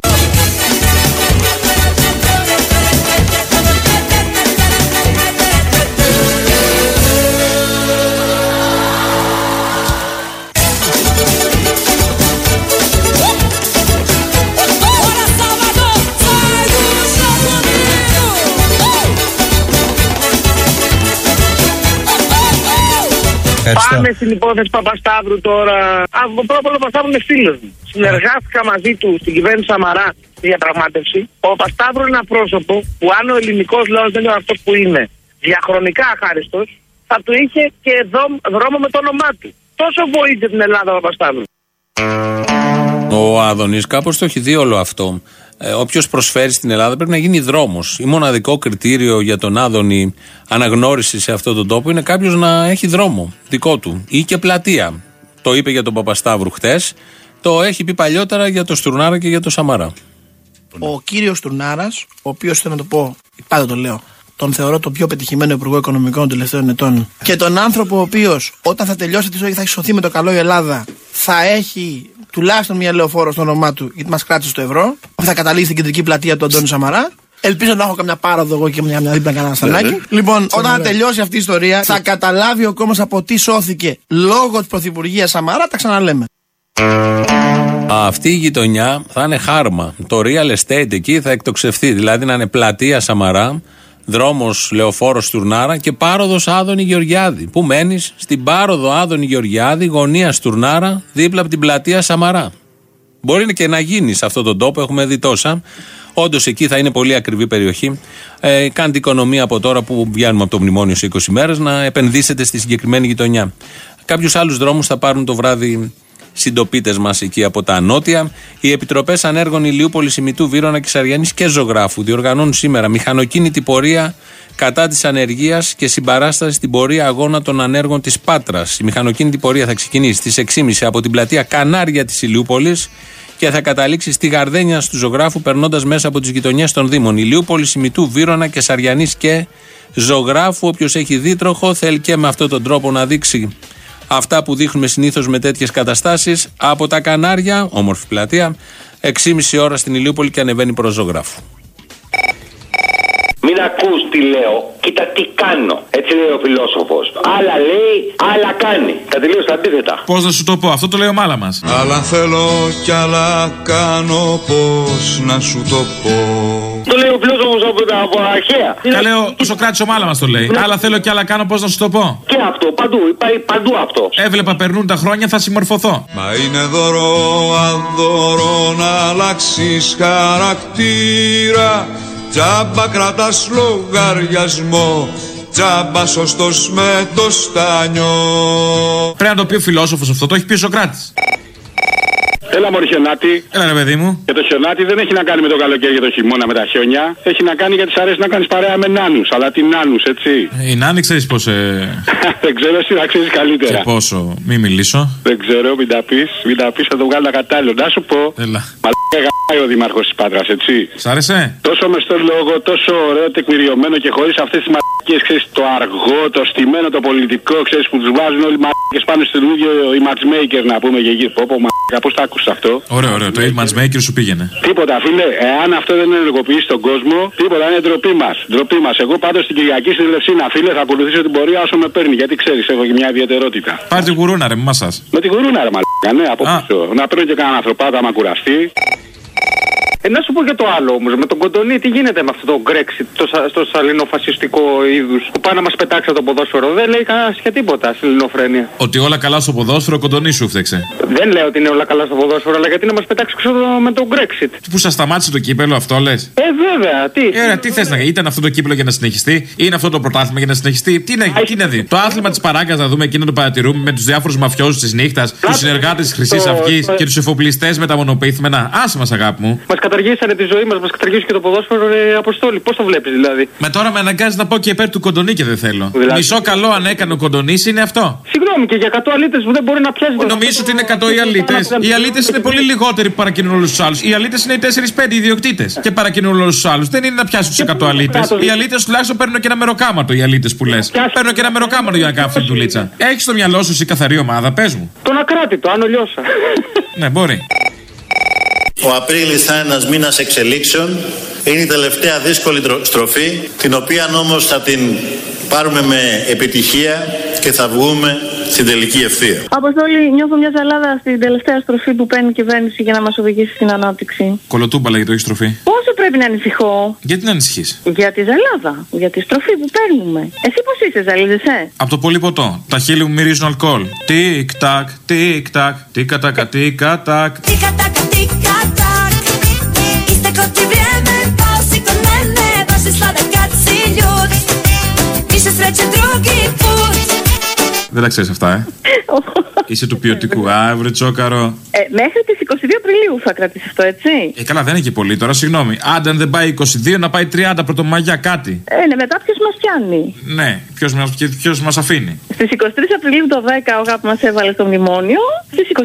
Speaker 9: Πάμε στην υπόθεση Παπασταύρου τώρα. Από πρώτο ο Παπασταύρου είναι φίλος μου. Συνεργάστηκα μαζί του στην κυβέρνηση Σαμαρά στη διαπραγμάτευση. Ο Παπασταύρου είναι ένα πρόσωπο που αν ο ελληνικός λαός δεν είναι αυτός που είναι διαχρονικά αχάριστος, θα του είχε και δρόμο, δρόμο με το όνομά του. Τόσο βοήθησε την Ελλάδα ο Παπασταύρου.
Speaker 4: Ο Άδωνης κάπως το έχει δει όλο αυτό. Ε, Όποιος προσφέρει στην Ελλάδα πρέπει να γίνει δρόμος. Η μοναδικό κριτήριο για τον Άδωνη αναγνώριση σε αυτόν τον τόπο είναι κάποιος να έχει δρόμο δικό του ή και πλατεία. Το είπε για τον Παπασταύρου χτες. Το έχει πει παλιότερα για τον Στουρνάρα και για τον Σαμαρά.
Speaker 3: Ο κύριος Τουρνάρα, ο οποίος θέλω να το πω, πάντα το λέω, τον θεωρώ τον πιο πετυχημένο υπουργό οικονομικών των τελευταίων ετών. Και τον άνθρωπο ο οποίος όταν θα τελειώσει τη ζωή και θα έχει σωθεί με το καλό η Ελλάδα, θα έχει τουλάχιστον μια λεωφόρο στο όνομά του, γιατί μας κράτησε το ευρώ. Θα καταλήξει στην κεντρική πλατεία του Αντώνη Σαμαρά. Ελπίζω να έχω καμιά πάροδο εγώ και μια, μια δίπλα κανένα στανάκι. Λοιπόν, όταν θα τελειώσει αυτή η ιστορία, θα καταλάβει ο κόμμα από τι σώθηκε λόγω της πρωθυπουργίας Σαμαρά, τα ξαναλέμε.
Speaker 4: Αυτή η γειτονιά θα είναι χάρμα. Το real estate εκεί θα εκτοξευθεί. Δηλαδή να είναι πλατεία Σαμαρά, δρόμος Λεωφόρος Τουρνάρα και πάροδος Άδωνη Γεωργιάδη. Πού μένεις, στην πάροδο Άδωνη Γεωργιάδη, γωνίας Τουρνάρα, δίπλα από την πλατεία Σαμαρά. Μπορεί και να γίνεις σε αυτόν τον τόπο, έχουμε δει τόσα. Όντως εκεί θα είναι πολύ ακριβή περιοχή. Ε, κάντε οικονομία από τώρα που βγαίνουμε από το μνημόνιο σε 20 μέρες να επενδύσετε στη συγκεκριμένη γειτονιά. Κάποιους άλλους δρόμους θα πάρουν το βράδυ συντοπίτες μας εκεί από τα νότια. Οι επιτροπές ανέργων Ηλιούπολη, Ημιτού, Βύρονα και Σαριανή και Ζωγράφου διοργανώνουν σήμερα μηχανοκίνητη πορεία κατά της ανεργίας και συμπαράστασης στην πορεία αγώνα των ανέργων της Πάτρας. Η μηχανοκίνητη πορεία θα ξεκινήσει στις 6.30 από την πλατεία Κανάρια της Ηλιούπολης και θα καταλήξει στη Γαρδένια του Ζωγράφου περνώντας μέσα από τις γειτονιές των Δήμων Ηλιούπολη, Ημιτού, Βύρονα και Σαριανή και Ζωγράφου. Όποιος έχει δίτροχο θέλει και με αυτόν τον τρόπο να δείξει αυτά που δείχνουμε συνήθως με τέτοιες καταστάσεις από τα Κανάρια, όμορφη πλατεία, 6,5 ώρα στην Ηλιούπολη και ανεβαίνει προς Ζωγράφου.
Speaker 15: Μην ακούς τι λέω, κοίτα τι κάνω. Έτσι λέει ο φιλόσοφος. Άλλα λέει, άλλα κάνει. Τα τελείως τα αντίθετα.
Speaker 16: Πώς να σου το πω, αυτό το λέει ο μάλα μας.
Speaker 17: Άλλα θέλω κι άλλα κάνω πως να σου το πω
Speaker 15: Το λέει ο φιλόσοφος από τα από αρχαία.
Speaker 16: Καλέ, ο, ο Σοκράτης ο μάλα μας το λέει. Άλλα θέλω κι άλλα κάνω, πώς να σου το πω.
Speaker 15: Και αυτό, παντού, υπάρχει παντού αυτό.
Speaker 16: Έβλεπα περνούν τα χρόνια, θα συμμορφωθώ.
Speaker 17: Μα είναι δώρο αδώρο να αλλάξεις χαρακτήρα Τζάμπα κρατάς λογαριασμό Τζάμπα σωστός με το στάνιο
Speaker 16: Πρέπει να το πει ο φιλόσοφος αυτό, το έχει πει ο Σοκράτης.
Speaker 18: Έλα μωρή χιονάτη.
Speaker 16: Έλα ρε παιδί μου.
Speaker 18: Και το χιονάτι δεν έχει να κάνει με το καλοκαίρι και το χειμώνα με τα χιόνια. Έχει να κάνει γιατί σ' αρέσει να κάνεις παρέα με νάνους. Αλλά τι νάνους, έτσι.
Speaker 16: Η Νάνη ξέρεις πώς. Ε...
Speaker 18: δεν ξέρω, εσύ να ξέρεις καλύτερα.
Speaker 16: και πόσο. Μη μιλήσω.
Speaker 18: Δεν ξέρω, μην τα πεις. Μην τα πεις, θα το βγάλω κατάλληλο. Να σου πω.
Speaker 16: Έλα.
Speaker 18: Μαλάκα γαμπάει ο Δήμαρχος της Πάτρας, έτσι.
Speaker 16: Σ' άρεσε;
Speaker 18: Τόσο με στο λόγο, τόσο ωραίο, τεκμηριωμένο και χωρίς αυτές τις μαλακίες, ξέρεις, το αργό, το στημένο, το πολιτικό, ξέρεις που τους βάζουν όλοι οι μαλακίες πάνω στον ίδιο οι matchmakers να πούμε και εκεί. Πω, πω, μαλάκα, πώς τα άκουσα αυτό;
Speaker 16: Ωραίο, ωραίο. Το Ilmans Maker σου πήγαινε.
Speaker 18: Τίποτα, φίλε, εάν αυτό δεν ενεργοποιήσει τον κόσμο, τίποτα είναι ντροπή μας. Ντροπή μας. Εγώ πάντως την Κυριακή στη Λευσίνα, φίλε, θα ακολουθήσω την πορεία όσο με παίρνει. Γιατί ξέρεις, έχω και μια ιδιαιτερότητα.
Speaker 16: Πάρε την γουρούνα, ρε, μα σα.
Speaker 18: Με την γουρούνα, ρε, μαλάκα, ναι, από πίσω. Να παίρνω και κανένα ανθρωπάτα, άμα κουραστεί.
Speaker 19: Ε, να σου πω και το άλλο όμως. Με τον Κοντονί, τι γίνεται με αυτό το Brexit, το, σα- στο σαλινοφασιστικό είδους που πάει να μας πετάξει από το ποδόσφαιρο. Δεν λέει κανένα και τίποτα στην ελληνοφρένεια.
Speaker 16: Ότι όλα καλά στο ποδόσφαιρο, κοντονί σου φταίξε.
Speaker 19: Δεν λέω ότι είναι όλα καλά στο ποδόσφαιρο, αλλά γιατί να μας πετάξει ξέρω με το Brexit;
Speaker 16: Που σας σταμάτησε το κύπελο, αυτό λες;
Speaker 19: Ε, βέβαια, τι;
Speaker 16: Ε, τι θες να γίνει, ήταν αυτό το κύπελο για να συνεχιστεί, είναι αυτό το πρωτάθλημα για να συνεχιστεί; Τι να, τι να δει; Το άθλημα της παράγκας να δούμε εκείνο το παρατηρούμε με τους διάφορους μαφιόζους της νύχτας, τους συνεργάτες της Χρυσής
Speaker 19: το-
Speaker 16: Αυγής
Speaker 19: το-
Speaker 16: και τους εφοπλιστές με τα μονοπίθμενα. Άσε μας, αγάπη μου.
Speaker 19: Μας καταργήσανε τη ζωή μας, μας καταργήσουν και το ποδόσφαιρο, ρε, Αποστόλη. Πώς το βλέπεις δηλαδή;
Speaker 16: Με τώρα με αναγκάζει να πω και υπέρ του κοντονί και δεν θέλω.
Speaker 19: Δηλαδή-
Speaker 16: Μισό καλό αν έκανε ο κοντονί είναι αυτό.
Speaker 19: Συγγνώμη και για 100 αλήτες που δεν μπορεί να πιάσει.
Speaker 16: Νομίζω ότι είναι 100 οι αλήτες. Οι αλήτες είναι πολύ λιγότεροι που παρακινούν όλους τους άλλους. Οι αλήτες είναι οι 4-5 ιδιοκτήτες και παρακινούν όλους τους άλλους. Δεν είναι να πιάσουν τους 100 αλήτες. Οι αλήτες τουλάχιστον παίρνουν και ένα μεροκάματο οι αλήτες που λες. Παίρνουν και ένα μεροκάματο για να κάνουν αυτή τη δουλίτσα. Έχεις στο μυαλό σου η καθαρή ομάδα, πες μου.
Speaker 19: Τον ακράτητο, Άνω Λιώσα.
Speaker 16: Ναι, μπορεί.
Speaker 11: Ο Απρίλης θα είναι ένας μήνας εξελίξεων. Είναι η τελευταία δύσκολη τρο- στροφή, την οποία όμως θα την πάρουμε με επιτυχία και θα βγούμε στην τελική ευθεία.
Speaker 20: Αποστόλη, νιώθω μια ζαλάδα στην τελευταία στροφή που παίρνει η κυβέρνηση για να μας οδηγήσει στην ανάπτυξη.
Speaker 16: Κολοτούμπαλα για το έχει στροφή.
Speaker 20: Πόσο πρέπει να ανησυχώ;
Speaker 16: Γιατί να ανησυχείς;
Speaker 20: για τη ζαλάδα, για τη στροφή που παίρνουμε. Εσύ πώς είσαι, ζαλίζεσαι;
Speaker 16: Από το πολύ ποτό. Τα χείλη μου μυρίζουν αλκοόλ. Τικ τακ, τικ τακ, τίκα τακα, τίκα τακ.
Speaker 2: više sreće drugih
Speaker 16: Δεν τα ξέρεις αυτά, ε. Είσαι του ποιοτικού. Α, βρε τσόκαρο.
Speaker 20: Ε, μέχρι τις 22 Απριλίου θα κρατήσεις αυτό, έτσι.
Speaker 16: Ε, καλά, δεν είναι και πολύ τώρα, συγγνώμη. Άντε, αν δεν πάει 22, να πάει 30 πρωτομαγιά κάτι.
Speaker 20: Ε, ναι, μετά ποιος μας πιάνει;
Speaker 16: Ναι, ποιος μας, και ποιος μας αφήνει.
Speaker 20: Στις 23 Απριλίου το 10 ο ΓΑΠ μας έβαλε στο μνημόνιο. Στις 22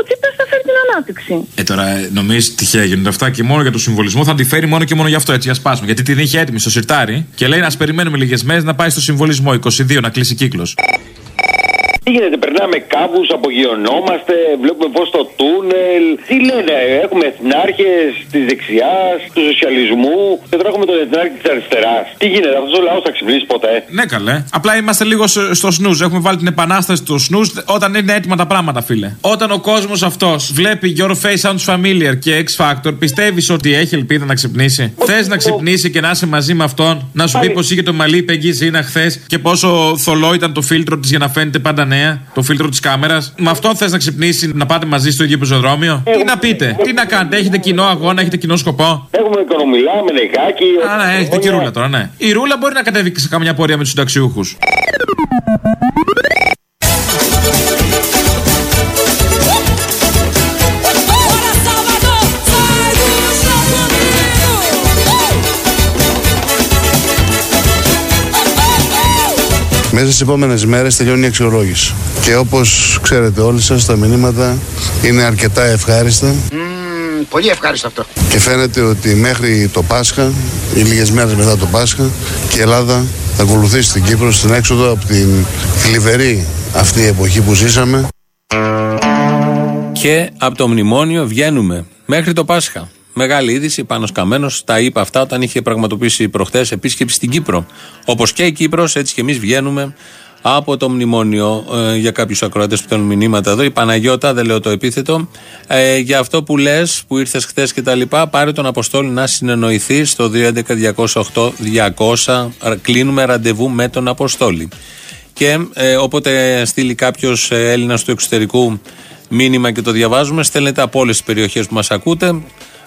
Speaker 20: ο Τσίπρας θα φέρει την ανάπτυξη.
Speaker 16: Ε, τώρα ε, νομίζεις τυχαία γίνονται αυτά και μόνο για το συμβολισμό θα τη φέρει μόνο και μόνο γι' αυτό έτσι, για σπάσουμε. Γιατί την είχε έτοιμη στο σιρτάρι και λέει να ας περιμένουμε λίγες μέρες να πάει στο συμβολισμό 22 να κλείσει κύκλος.
Speaker 15: Τι γίνεται, περνάμε κάπου, απογειωνόμαστε, βλέπουμε πώς το τούνελ. Τι λένε, έχουμε εθνάρχες της δεξιάς, του σοσιαλισμού και τώρα έχουμε τον εθνάρχη της αριστεράς. Τι γίνεται, αυτός ο λαός θα ξυπνήσει ποτέ;
Speaker 16: Ναι, καλέ. Απλά είμαστε λίγο στο στο snooze. Έχουμε βάλει την επανάσταση στο snooze όταν είναι έτοιμα τα πράγματα, φίλε. Όταν ο κόσμος αυτός βλέπει Your Face Sounds Familiar και X Factor, πιστεύεις ότι έχει ελπίδα να ξυπνήσει; Θες να ξυπνήσει και να είσαι μαζί με αυτόν, να σου πει πως είχε το μαλλί Πεγγί Ζήνα χθες και πόσο θολό ήταν το φίλτρο της για να φαίνεται πάντα νέα. Το φίλτρο της κάμερας. Με αυτόν θες να ξυπνήσει, να πάτε μαζί στο ίδιο πεζοδρόμιο; Τι να πείτε, τι να κάνετε, έχετε κοινό αγώνα, έχετε κοινό σκοπό;
Speaker 15: Έχουμε οικονομιλά, με νεκάκι.
Speaker 16: Α, ναι, έχετε και ρούλα τώρα, ναι. Η ρούλα μπορεί να κατέβει και σε καμιά πορεία με τους συνταξιούχους.
Speaker 21: Μέσα στις επόμενες μέρες τελειώνει η αξιολόγηση. Και όπως ξέρετε όλοι σας, τα μηνύματα είναι αρκετά ευχάριστα.
Speaker 1: Πολύ ευχάριστο αυτό.
Speaker 21: Και φαίνεται ότι μέχρι το Πάσχα ή λίγες μέρες μετά το Πάσχα και η Ελλάδα θα ακολουθήσει την Κύπρο στην έξοδο από την θλιβερή αυτή εποχή που ζήσαμε.
Speaker 4: Και από το μνημόνιο βγαίνουμε μέχρι το Πάσχα. Μεγάλη είδηση. Πάνω Καμένος τα είπε αυτά όταν είχε πραγματοποιήσει προχθές επίσκεψη στην Κύπρο. Όπως και η Κύπρος, έτσι και εμείς βγαίνουμε από το μνημόνιο ε, για κάποιους ακροατές που θέλουν μηνύματα εδώ. Η Παναγιώτα, δεν λέω το επίθετο. Ε, για αυτό που λες, που ήρθες χθες και τα λοιπά, πάρε τον Αποστόλη να συνεννοηθεί στο 211-208-200. Κλείνουμε ραντεβού με τον Αποστόλη. Και ε, όποτε στείλει κάποιος Έλληνας του εξωτερικού μήνυμα και το διαβάζουμε, στέλνετε από όλες τις περιοχές που μας ακούτε.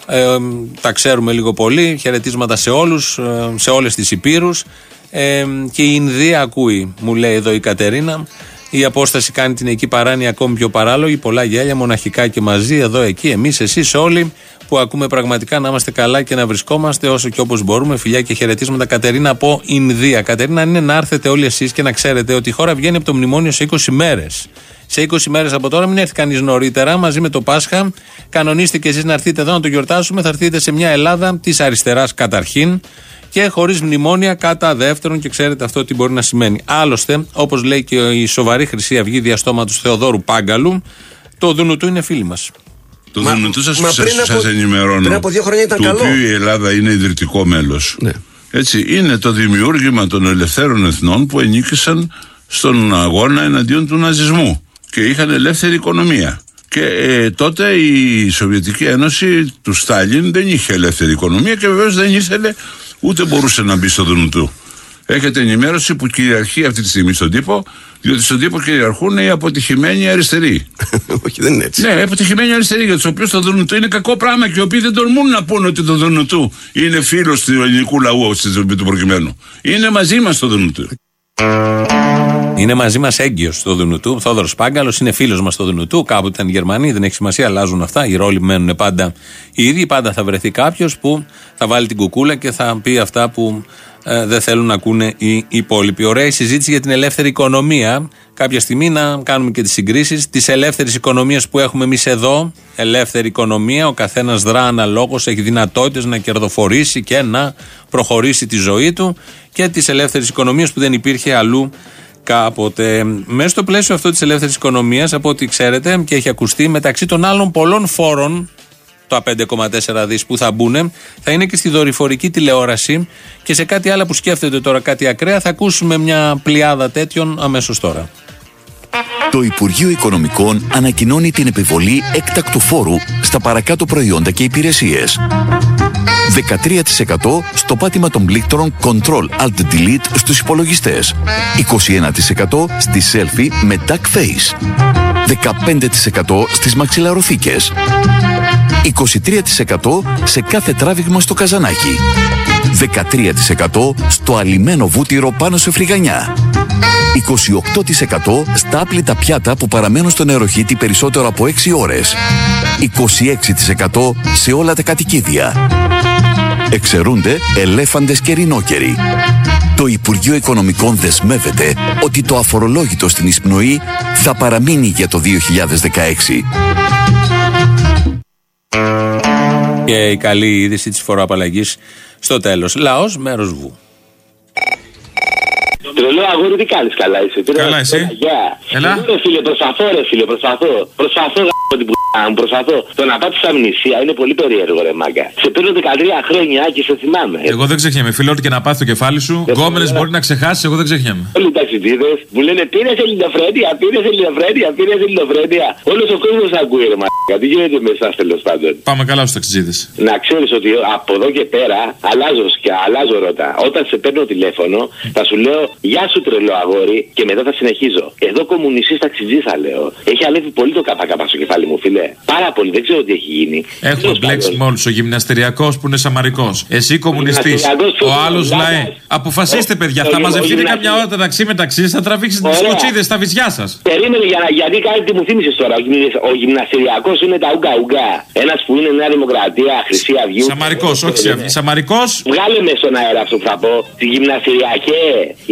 Speaker 4: Ε, τα ξέρουμε λίγο πολύ. Χαιρετίσματα σε όλους, ε, σε όλες τις υπήρους. Ε, και η Ινδία ακούει, μου λέει εδώ η Κατερίνα. Η απόσταση κάνει την εκεί παράνοια ακόμη πιο παράλογη. Πολλά γέλια, μοναχικά και μαζί, εδώ, εκεί, εμείς, εσείς, όλοι που ακούμε πραγματικά να είμαστε καλά και να βρισκόμαστε όσο και όπως μπορούμε. Φιλιά και χαιρετίσματα, Κατερίνα από Ινδία. Κατερίνα, είναι να έρθετε όλοι εσείς και να ξέρετε ότι η χώρα βγαίνει από το μνημόνιο σε 20 μέρες. Σε 20 μέρες από τώρα, μην έρθει κανείς νωρίτερα μαζί με το Πάσχα. Κανονίστε και εσείς να έρθετε εδώ να το γιορτάσουμε. Θα έρθετε σε μια Ελλάδα της αριστεράς καταρχήν και χωρίς μνημόνια κατά δεύτερον και ξέρετε αυτό τι μπορεί να σημαίνει. Άλλωστε, όπως λέει και η σοβαρή Χρυσή Αυγή διαστόματο Θεοδόρου Πάγκαλου, το Δουνουτού είναι φίλοι μας.
Speaker 22: Το Δουνουτού σα
Speaker 23: μα πριν από-
Speaker 22: ενημερώνω.
Speaker 23: πριν από δύο χρόνια ήταν
Speaker 22: του
Speaker 23: καλό.
Speaker 22: οποίου η Ελλάδα είναι ιδρυτικό μέλος. Έτσι, είναι το δημιούργημα των ελευθέρων εθνών που ενίκησαν στον αγώνα εναντίον του ναζισμού και είχαν ελεύθερη οικονομία. Και ε, τότε η Σοβιετική Ένωση του Στάλιν δεν είχε ελεύθερη οικονομία και βεβαίως δεν ήθελε ούτε μπορούσε να μπει στο Δουνουτού. Έχετε ενημέρωση που κυριαρχεί αυτή τη στιγμή στον τύπο, διότι στον τύπο κυριαρχούν οι αποτυχημένοι αριστεροί.
Speaker 23: Όχι, δεν είναι έτσι.
Speaker 22: Ναι, αποτυχημένοι αριστεροί, για τους οποίους το Δουνουτού είναι κακό πράγμα και οι οποίοι δεν τολμούν να πούνε ότι το Δουνουτού είναι φίλος του ελληνικού λαού στη ζωή του προκειμένου. Είναι μαζί μας το Δουνουτού.
Speaker 4: Είναι μαζί μας έγκυος στο Δουνουτού. Θόδωρος Πάγκαλος είναι φίλος μας στο Δουνουτού. Κάπου ήταν Γερμανοί, δεν έχει σημασία, αλλάζουν αυτά. Οι ρόλοι μένουν πάντα οι ίδιοι. Πάντα θα βρεθεί κάποιος που θα βάλει την κουκούλα και θα πει αυτά που ε, δεν θέλουν να ακούνε οι υπόλοιποι. Ωραία η συζήτηση για την ελεύθερη οικονομία. Κάποια στιγμή να κάνουμε και τις συγκρίσεις της ελεύθερης οικονομίας που έχουμε εμείς εδώ. Ελεύθερη οικονομία, ο καθένας δρά αναλόγως, έχει δυνατότητες να κερδοφορήσει και να προχωρήσει τη ζωή του. Και της ελεύθερης οικονομίας που δεν υπήρχε αλλού κάποτε. Μέσα στο πλαίσιο αυτό της ελεύθερης οικονομίας, από ό,τι ξέρετε και έχει ακουστεί, μεταξύ των άλλων πολλών φόρων, τα 5,4 δις που θα μπουν, θα είναι και στη δορυφορική τηλεόραση και σε κάτι άλλο που σκέφτεται τώρα κάτι ακραία. Θα ακούσουμε μια πλειάδα τέτοιων αμέσως τώρα.
Speaker 24: Το Υπουργείο Οικονομικών ανακοινώνει την επιβολή έκτακτου φόρου στα παρακάτω προϊόντα και υπηρεσίες. 13% στο πάτημα των πλήκτρων Control Alt Delete στους υπολογιστές. 21% στη selfie με Duck Face. 15% στις μαξιλαροθήκες. 23% σε κάθε τράβηγμα στο καζανάκι. 13% στο αλυμένο βούτυρο πάνω σε φρυγανιά. 28% στα άπλυτα πιάτα που παραμένουν στο νεροχύτη περισσότερο από 6 ώρες. 26% σε όλα τα κατοικίδια. Εξαιρούνται ελέφαντες και ρινόκεροι. Το Υπουργείο Οικονομικών δεσμεύεται ότι το αφορολόγητο στην εισπνοή θα παραμείνει για το 2016.
Speaker 4: Και η καλή είδηση της φοροαπαλλαγής στο τέλος. Λαός, μέρος βου.
Speaker 25: Τρελό αγόρι, τι κάνεις, καλά είσαι. Τι
Speaker 16: Καλά,
Speaker 25: ρε,
Speaker 16: εσύ.
Speaker 25: Γεια.
Speaker 16: Έλα.
Speaker 25: Εγώ, Ρε φίλε, προσπαθώ, ρε φίλε, προσπαθώ. Προσπαθώ, γάμο την πουλά μου, προσπαθώ. Το να πάτε στα μνησία είναι πολύ περίεργο, ρε μάγκα. Σε παίρνω 13 χρόνια και σε θυμάμαι.
Speaker 16: Εγώ δεν ξεχνιέμαι, φίλε, ό,τι και να πάθει το κεφάλι σου. Γκόμενες μπορεί να ξεχάσεις, εγώ δεν ξεχνιέμαι.
Speaker 25: Όλοι οι ταξιτζίδες μου λένε πήρες ελληνοφρένεια, πήρες ελληνοφρένεια, πήρες ελληνοφρένεια. Όλος ο κόσμος ακούει, ρε μάγκα. Τι γίνεται με εσά τέλος πάντων.
Speaker 16: Πάμε καλά στους ταξιτζίδες.
Speaker 25: Να ξέρεις ότι από εδώ και πέρα αλλάζω και αλλάζω ρώτα. Όταν σε παίρνω τηλέφωνο, θα σου λέω Γεια σου τρελό αγόρι και μετά θα συνεχίζω. Εδώ κομμουνιστής ταξιτζή θα λέω. Έχει αλεύει πολύ το ΚΚ στο κεφάλι μου, φιλέ. Πάρα πολύ, δεν ξέρω τι έχει γίνει.
Speaker 16: Έχουμε μπλέξει με όλου. Ο γυμναστεριακό που είναι σαμαρικός. Εσύ κομμουνιστής.
Speaker 25: γυμναστεριακός που
Speaker 16: Ο
Speaker 25: είναι
Speaker 16: άλλος
Speaker 25: βλάκας.
Speaker 16: λαέ. Αποφασίστε, παιδιά.
Speaker 25: το
Speaker 16: Θα
Speaker 25: γυμ-
Speaker 16: μαζευτείτε
Speaker 25: ο
Speaker 16: καμιά ώρα ταξί μεταξύ σα, θα τραβήξετε τις
Speaker 25: Ωραία.
Speaker 16: κοτσίδε στα βυζιά σας.
Speaker 25: Περίμενε για, να- γιατί κάτι τι μου θύμισες τώρα. Ο, γυμνασ, ο γυμναστηριακός είναι τα ουγκα ουγκα. Ένας που είναι Νέα Δημοκρατία, Χρυσή Αυγή.
Speaker 16: Σαμαρικός, όχι σε αυγή. Σαμαρικός.
Speaker 25: Βγάλε με στον αέρα αυτό που θα πω. Τη γυμναστηριακέ.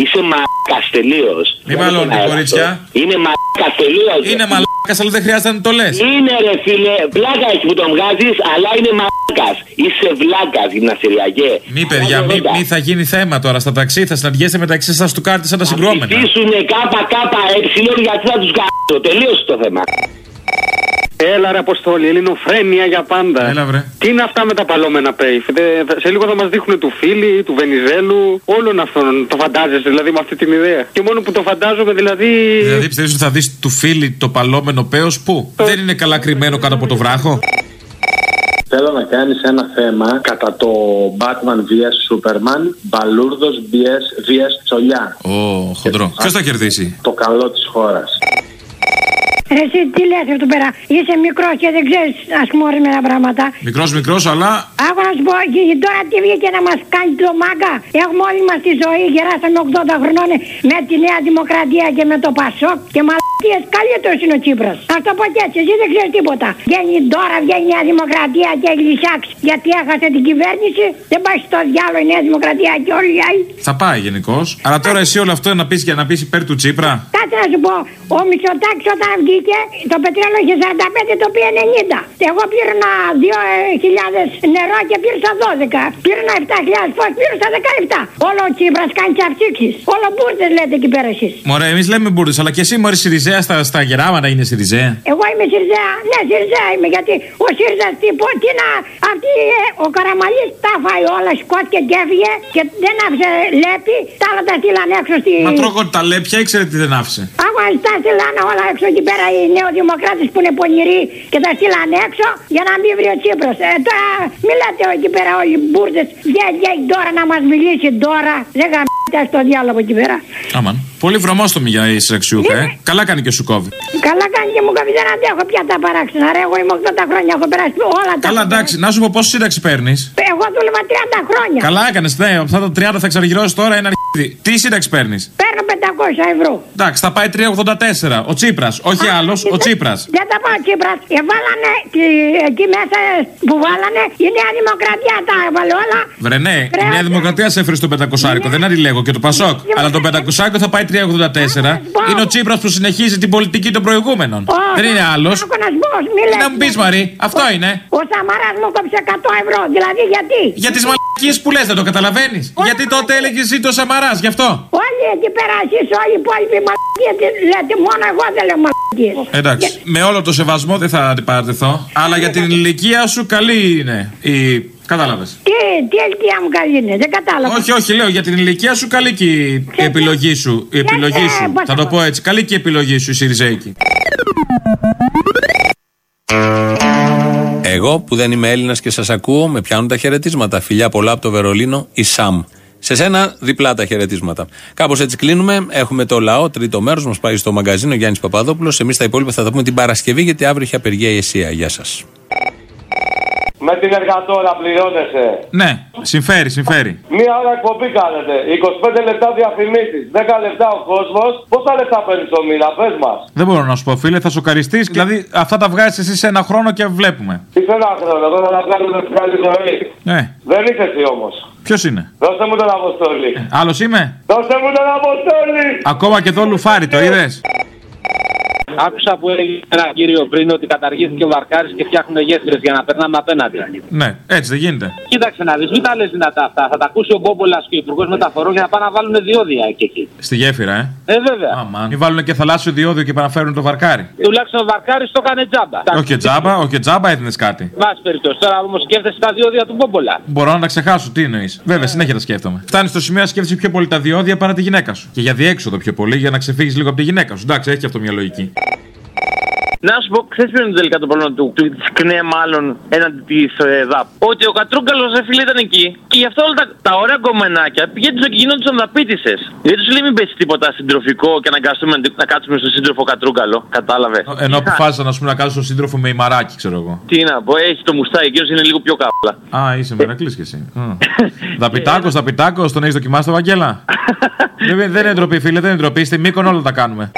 Speaker 25: Είσαι μαλάκας τελείως.
Speaker 16: Μην βαλώνετε, κορίτσια.
Speaker 25: Είναι μαλάκας τελείως.
Speaker 16: Είναι μαλάκας, αλλά δεν χρειάζεται να το λες.
Speaker 25: Είναι ρε φίλε, πλάκα έχει που τον βγάζεις, αλλά είναι μαλάκας. Είσαι βλάκα γυμναστηριακέ.
Speaker 16: Μη παιδιά, μη, μη θα γίνει θέμα τώρα στα ταξί, θα συναντιέστε μεταξύ σας του κάρτε σαν τα συγκρόμενα.
Speaker 25: Ήσουνε κάπα κάπα ε γιατί θα τους κάνω. Τελείωσε το θέμα.
Speaker 19: Έλα ρε Αποστόλη, ελληνοφρένεια για πάντα.
Speaker 16: Έλα βρε.
Speaker 19: Τι είναι αυτά με τα παλόμενα πέιφ; Δε- Σε λίγο θα μας δείχνουν του Φίλη, του Βενιζέλου, όλων αυτών. Το φαντάζεσαι δηλαδή με αυτή την ιδέα. Και μόνο που το φαντάζομαι δηλαδή.
Speaker 16: Δηλαδή πιστεύεις ότι θα δεις του φίλη το παλόμενο παίο πού. Δεν είναι καλά κρυμμένο κάτω από το βράχο;
Speaker 26: Θέλω να κάνεις ένα θέμα κατά το Batman vs Superman, Μπαλούρδος vs, vs Τσολιά.
Speaker 16: Ω, χοντρό. Ποιος θα κερδίσει;
Speaker 26: Το καλό της χώρας.
Speaker 27: Εσύ τι λες εδώ πέρα, είσαι μικρός και δεν ξέρεις ας πούμε ορισμένα πράγματα.
Speaker 16: Μικρός, μικρός, αλλά
Speaker 27: Άκου να σου πω, και τώρα τι βγήκε να μας κάνει το μάγκα; Έχουμε όλη μας τη ζωή, γεράσαμε 80 χρονών με τη Νέα Δημοκρατία και με το Πασόκ και μαλακίες. Καλύτερος είναι ο Τσίπρας; Ας το πω και έτσι, εσύ δεν ξέρεις τίποτα. Βγαίνει τώρα, βγαίνει η Νέα Δημοκρατία και έχει λυσάξει γιατί έχασε την κυβέρνηση. Δεν πάει στο διάλογο η Νέα Δημοκρατία και όλοι οι άλλοι.
Speaker 16: θα πάει γενικώς. Αλλά τώρα εσύ όλο αυτό να πεις και να πεις υπέρ του Τσίπρα;
Speaker 27: Κάτσε να σου πω, ο Μητσοτάκης όταν βγήκε, το πετρέλαιο είχε 45, το πήγε 90. Εγώ πήρανα 2.000 νερό και πήρασα 12. Πήρανα 7.000 φως, πήρασα 17. Όλο ο Τσίπρας κάνει τι αυξήσεις. Όλο μπουρδες λέτε εκεί πέρα εσείς.
Speaker 16: Μωρέ, εμείς λέμε μπουρδες, αλλά και εσύ μωρέ Σιριζέα στα, στα γεράματα είναι Σιριζέα.
Speaker 27: Εγώ είμαι Σιριζέα, ναι Σιριζέα είμαι γιατί ο Σιριζέας τι, πω, τι να, αυτή, ε, ο Καραμαλής τα φάει όλα, σκότηκε και έφυγε και δεν άφησε λέπη, τα άλλα τα στείλαν έξω στη...
Speaker 16: Μα τρώγω τα λέπια, ήξερε τι δεν άφησε.
Speaker 27: Άγω τα στείλανε όλα έξω εκεί πέρα οι νεοδημοκράτες που είναι πονηροί και τα στείλανε έξω για να μην βρει ο Τσίπρος. Ε, τώρα μιλάτε εκεί πέρα όλοι οι μπουρδες. Βγαίνει βγαίνει τώρα να μας μιλήσει τώρα. Δεν γαμμάτε στο διάλογο εκεί πέρα.
Speaker 16: Άμαν. Πολύ βρωμόστομη για η συνταξιούχα, ε. Καλά κάνει και σου κόβει.
Speaker 27: Καλά κάνει και μου κόβει δεν αντέχω πια τα παράξενα. Ρε, εγώ είμαι 80 χρόνια, έχω περάσει όλα τα
Speaker 16: Καλά, εντάξει, να σου πω πόσο σύνταξη παίρνεις.
Speaker 27: Εγώ δούλευα 30 χρόνια.
Speaker 16: Καλά έκανες, ναι, αυτά τα 30 θα εξαργυρώσεις τώρα ένα αρχίδι. Τι σύνταξη παίρνει.
Speaker 27: Παίρνω 500 ευρώ.
Speaker 16: Εντάξει, θα πάει 384. Ο Τσίπρα, όχι άλλο, ο Τσίπρα.
Speaker 27: Δεν τα πάω Τσίπρα. Ε, βάλανε τη- εκεί μέσα που βάλανε η Νέα Δημοκρατία τα έβαλε όλα.
Speaker 16: Βρε, ναι, η Νέα Δημοκρατία σε έφερε στο 500 δεν αντιλέγω και το Πασόκ. Αλλά το 500 θα πάει 384. Είναι ο Τσίπρα που συνεχίζει την πολιτική των προηγούμενων. Δεν είναι άλλο.
Speaker 27: Άκου να σου πω, μη λες.
Speaker 16: Να μου πει, Μαρή, αυτό είναι.
Speaker 27: Ο Σαμαράς μου κόψε 100 ευρώ. Δηλαδή γιατί.
Speaker 16: Για τι μαλακίε που λε, δεν το καταλαβαίνει. Γιατί τότε έλεγε ζει το Σαμαρά, γι' αυτό.
Speaker 27: Όλοι εκεί πέρα εσείς όλοι οι υπόλοιποι μαλακίες λέτε μόνο εγώ δεν λέω μαλακίες.
Speaker 16: Εντάξει, με όλο το σεβασμό δεν θα αντιπαρατηθώ. Αλλά για την ηλικία σου καλή είναι η. Κατάλαβες.
Speaker 27: Τι, τι ηλικία μου καλή είναι, δεν κατάλαβα.
Speaker 16: Όχι, όχι, λέω για την ηλικία σου καλή και η η επιλογή σου. Η επιλογή
Speaker 27: ε,
Speaker 16: σου.
Speaker 27: πώς
Speaker 16: Θα το πω έτσι. Καλή και η επιλογή σου, η Σιριζέικη.
Speaker 4: Εγώ που δεν είμαι Έλληνας και σας ακούω, με πιάνουν τα χαιρετίσματα. Φιλιά πολλά από το Βερολίνο, η Σαμ. Σε σένα διπλά τα χαιρετίσματα. Κάπως έτσι κλείνουμε. Έχουμε το λαό, τρίτο μέρος, μας πάει στο μαγκαζίνο Γιάννης Παπαδόπουλος. Εμείς τα υπόλοιπα θα τα πούμε την Παρασκευή, γιατί αύριο έχει απεργία η ΕΣΥΑ. Γεια σας.
Speaker 28: Με την εργατόρα πληρώνεσαι.
Speaker 16: Ναι, συμφέρει, συμφέρει.
Speaker 28: Μία ώρα εκπομπή κάνετε. 25 λεπτά διαφημίσεις. 10 λεπτά ο κόσμος. Πόσα λεπτά παίρνεις το μήνα, πες μας.
Speaker 16: Δεν μπορώ να σου πω, φίλε, θα σοκαριστείς. Δηλαδή, αυτά τα βγάζεις εσύ σε ένα χρόνο και βλέπουμε.
Speaker 28: Τι σε ένα χρόνο, εδώ θα τα βγάλουμε στην καλή ζωή.
Speaker 16: Ναι.
Speaker 28: Δεν είσαι εσύ όμως.
Speaker 16: Ποιος είναι;
Speaker 28: Δώσε μου τον Αποστόλη.
Speaker 16: Άλλος είμαι;
Speaker 28: Δώσε μου τον Αποστόλη.
Speaker 16: Ακόμα και εδώ λουφάρι, το είδες;
Speaker 23: Άκουσα που έλεγε ένα κύριο πριν ότι καταργήθηκε ο Βαρκάρης και φτιάχνουν γέφυρες για να περνάμε απέναντι.
Speaker 16: Ναι, έτσι δεν γίνεται.
Speaker 23: Κοίταξε να δεις, μην τα λες δυνατά αυτά. Θα τα ακούσει ο Μπόμπολας και ο Υπουργός Μεταφορών για να πάνε να βάλουν διόδια και εκεί.
Speaker 16: Στη γέφυρα, ε.
Speaker 23: Ε, βέβαια.
Speaker 16: Αμάν. Μην βάλουν και θαλάσσιο διόδιο και παραφέρουν το βαρκάρι.
Speaker 23: Τουλάχιστον ο Βαρκάρης το έκανε τζάμπα.
Speaker 16: Όχι και τζάμπα, όχι και τζάμπα έδινες κάτι.
Speaker 23: Βάση περιπτώσει. Τώρα όμως σκέφτεσαι τα διόδια του Μπόμπολα.
Speaker 16: Μπορώ να τα ξεχάσω, τι εννοείς. Βέβαια, συνέχεια τα σκέφτομαι. Φτάνεις στο σημείο να σκέφτεσαι πιο πολύ τα διόδια παρά τη γυναίκα σου. Και για διέξοδο πιο πολύ για να ξεφύγεις λίγο από τη γυναίκα σου. Εντάξει, έχει και αυτό μια λογική.
Speaker 23: Να σου πω, ξέρεις ποιο είναι τελικά το πρόβλημα του, του της ΚΝΕ, μάλλον έναντι της ε, ΔΑΠ; Ότι ο Κατρούγκαλος ρε φίλε ήταν εκεί και γι' αυτό όλα τα, τα ωραία κομμενάκια πηγαίνουν και γινόντουσαν δαπίτησε. Δεν του λέει μην πέσει τίποτα συντροφικό και αναγκαστούμε να, να κάτσουμε στο σύντροφο Κατρούγκαλο. Κατάλαβες;
Speaker 16: Ενώ αποφάσισα να, πούμε, να κάνω στον σύντροφο με ημαράκι, ξέρω εγώ.
Speaker 23: Τι να πω, έχει το μουστάκι, εκείνος είναι λίγο πιο κάπλα.
Speaker 16: Α, είσαι μερακλή κι εσύ. Δαπιτάκος, δαπιτάκος, τον έχεις δοκιμάσει το Βαγγέλα; δεν, δεν είναι ντροπή, φίλε, δεν είναι ντροπή. Στη μήκον όλα τα κάνουμε.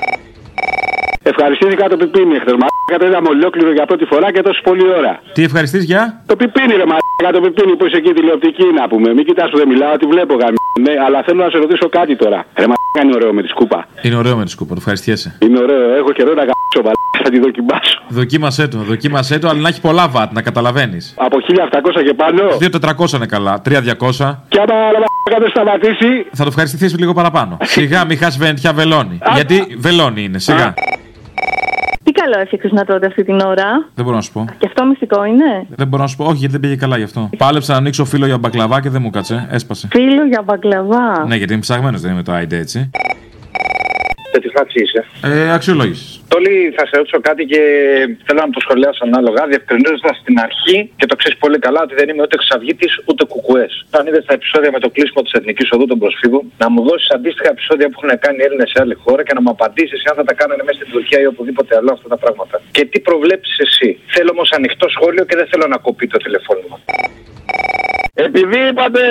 Speaker 18: Ευχαριστήθηκα το πιπίνι εχθέ. Μα το είδαμε ολόκληρο για πρώτη φορά και τόσο πολλή ώρα.
Speaker 16: Τι ευχαριστείς για;
Speaker 18: Το πιπίνι, ρε μα το πιπίνι που είσαι εκεί τηλεοπτική να πούμε. Μην κοιτάς που δεν μιλάω, τη βλέπω γαμ. Ναι, αλλά θέλω να σε ρωτήσω κάτι τώρα. Ρε μα είναι ωραίο με τη σκούπα.
Speaker 16: Είναι ωραίο με τη σκούπα, το ευχαριστιέσαι.
Speaker 18: Είναι ωραίο, έχω καιρό να γαμίσω βαλ. Θα τη δοκιμάσω.
Speaker 16: Δοκίμασέ το, δοκίμασέ το, αλλά να έχει πολλά βατ, να καταλαβαίνεις.
Speaker 18: Από 1700 και πάνω.
Speaker 16: 2400 είναι καλά, 3200.
Speaker 18: Και άμα ρε δεν σταματήσει.
Speaker 16: Θα το ευχαριστηθείς λίγο παραπάνω. Σιγά μη χάσει βεντιά βελόνι. Γιατί βελόνι είναι, σιγά.
Speaker 29: Τι
Speaker 20: καλό έφτιαξε να τρώτε αυτή την ώρα.
Speaker 16: Δεν μπορώ να σου πω.
Speaker 20: Και αυτό μυστικό είναι.
Speaker 16: Δεν μπορώ να σου πω. Όχι, γιατί δεν πήγε καλά γι' αυτό. Πάλεψα να ανοίξω φύλλο για μπακλαβά και δεν μου κάτσε. Έσπασε.
Speaker 20: Φίλο για μπακλαβά.
Speaker 16: Ναι, γιατί είμαι ψαγμένος, δεν είμαι το ID έτσι.
Speaker 30: Σε τι φάση είσαι.
Speaker 16: Ε, αξιολόγησης.
Speaker 30: Τόλι, θα σε ρωτήσω κάτι και θέλω να το σχολιάσω ανάλογα, διευκρινίζοντας στην αρχή και το ξέρεις πολύ καλά ότι δεν είμαι ούτε Ξαβγίτη ούτε Κουκουές. Αν είδες τα επεισόδια με το κλείσιμο της Εθνικής Οδού των Προσφύγων, να μου δώσεις αντίστοιχα επεισόδια που έχουν κάνει οι Έλληνες σε άλλη χώρα και να μου απαντήσεις αν θα τα κάνανε μέσα στην Τουρκία ή οπουδήποτε άλλο αυτά τα πράγματα. Και τι προβλέπει εσύ. Θέλω όμως ανοιχτό σχόλιο και δεν θέλω να κοπεί το τηλεφώνημα.
Speaker 9: Επειδή είπατε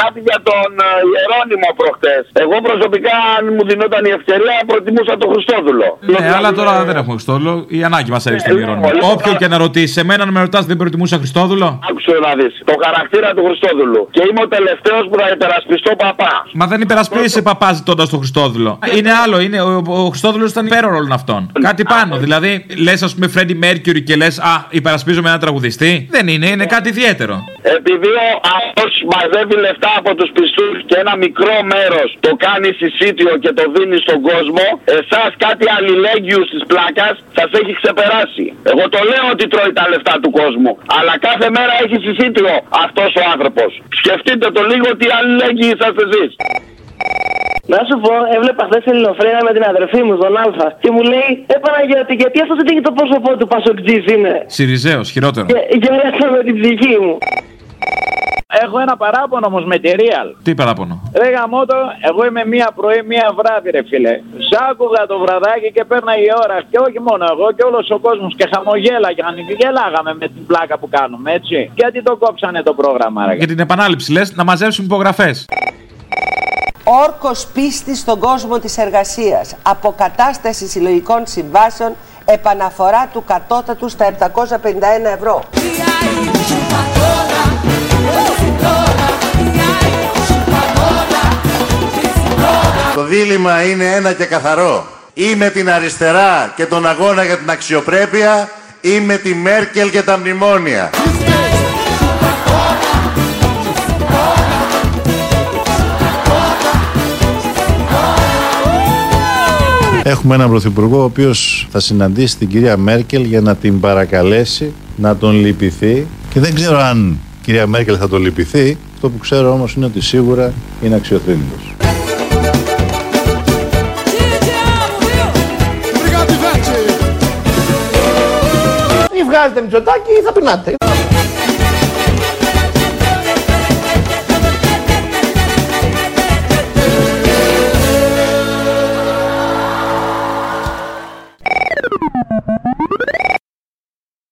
Speaker 9: κάτι για τον ε, Ιερώνυμο προχτές. Εγώ προσωπικά, αν μου δινόταν η ευκαιρία, προτιμούσα τον Χριστόδουλο.
Speaker 16: Ναι, αλλά τώρα δεν έχουμε Χριστόδουλο. Η ανάγκη μας έριξε τον Ιερώνυμο.
Speaker 9: λοιπόν,
Speaker 16: Όποιον και να ρωτήσεις, εμένα να με ρωτάς δεν προτιμούσα Χριστόδουλο;
Speaker 9: Άκουσε να δεις το χαρακτήρα του Χριστόδουλου. Και είμαι ο τελευταίος που θα υπερασπιστώ παπά.
Speaker 16: Μα δεν υπερασπίζει παπά ζητώντα τον Χριστόδουλο. Είναι άλλο, είναι, ο, ο Χριστόδουλος ήταν υπέρ όλων αυτών. Κάτι πάνω. Δηλαδή, λες, ας πούμε, Φρέντι Μέρκιουρι και λες, Α, υπερασπίζομαι ένα τραγουδιστή. Δεν είναι, είναι κάτι ιδιαίτερο.
Speaker 9: Επειδή ο αυτός μαζεύει λεφτά από τους πιστούς και ένα μικρό μέρος το κάνει συσίτιο και το δίνει στον κόσμο, εσάς κάτι αλληλέγγυου τη πλάκας σας έχει ξεπεράσει. Εγώ το λέω ότι τρώει τα λεφτά του κόσμου. Αλλά κάθε μέρα έχει συσίτιο αυτός ο άνθρωπος. Σκεφτείτε το λίγο τι αλληλέγγυοι είσαστε εσείς.
Speaker 15: Να σου πω, έβλεπα χθες Ελληνοφρένα με την αδερφή μου, τον Αλφα, και μου λέει, Ε Παναγιώτη, γιατί αυτό δεν τύχει το πρόσωπό του Πασοκτζή είναι;
Speaker 16: Σιριζέος, χειρότερο.
Speaker 15: Και γέλασα με την ψυχή μου.
Speaker 23: Έχω ένα παράπονο όμως με τη Real.
Speaker 16: Τι παράπονο;
Speaker 23: Ρε γαμότο, εγώ είμαι μία πρωί, μία βράδυ, ρε φίλε. Σ' άκουγα το βραδάκι και παίρνα η ώρα. Και όχι μόνο εγώ και όλος ο κόσμος. Και χαμογέλαγαν. Γελάγαμε με την πλάκα που κάνουμε, έτσι. Γιατί το κόψανε το πρόγραμμα, ρε.
Speaker 16: Για την επανάληψη λες να μαζέψουν υπογραφές.
Speaker 14: Όρκος πίστη στον κόσμο της εργασίας, αποκατάσταση συλλογικών συμβάσεων, επαναφορά του κατώτατου στα 751 ευρώ.
Speaker 31: Το δίλημα είναι ένα και καθαρό. Ή με την αριστερά και τον αγώνα για την αξιοπρέπεια ή με τη Μέρκελ και τα μνημόνια.
Speaker 8: Έχουμε έναν πρωθυπουργό ο οποίος θα συναντήσει την κυρία Μέρκελ για να την παρακαλέσει να τον λυπηθεί και δεν ξέρω αν η κυρία Μέρκελ θα τον λυπηθεί. Αυτό που ξέρω όμως είναι ότι σίγουρα είναι αξιοθρύνητος.
Speaker 3: Ή βγάζετε μυτσοτάκι ή θα πεινάτε.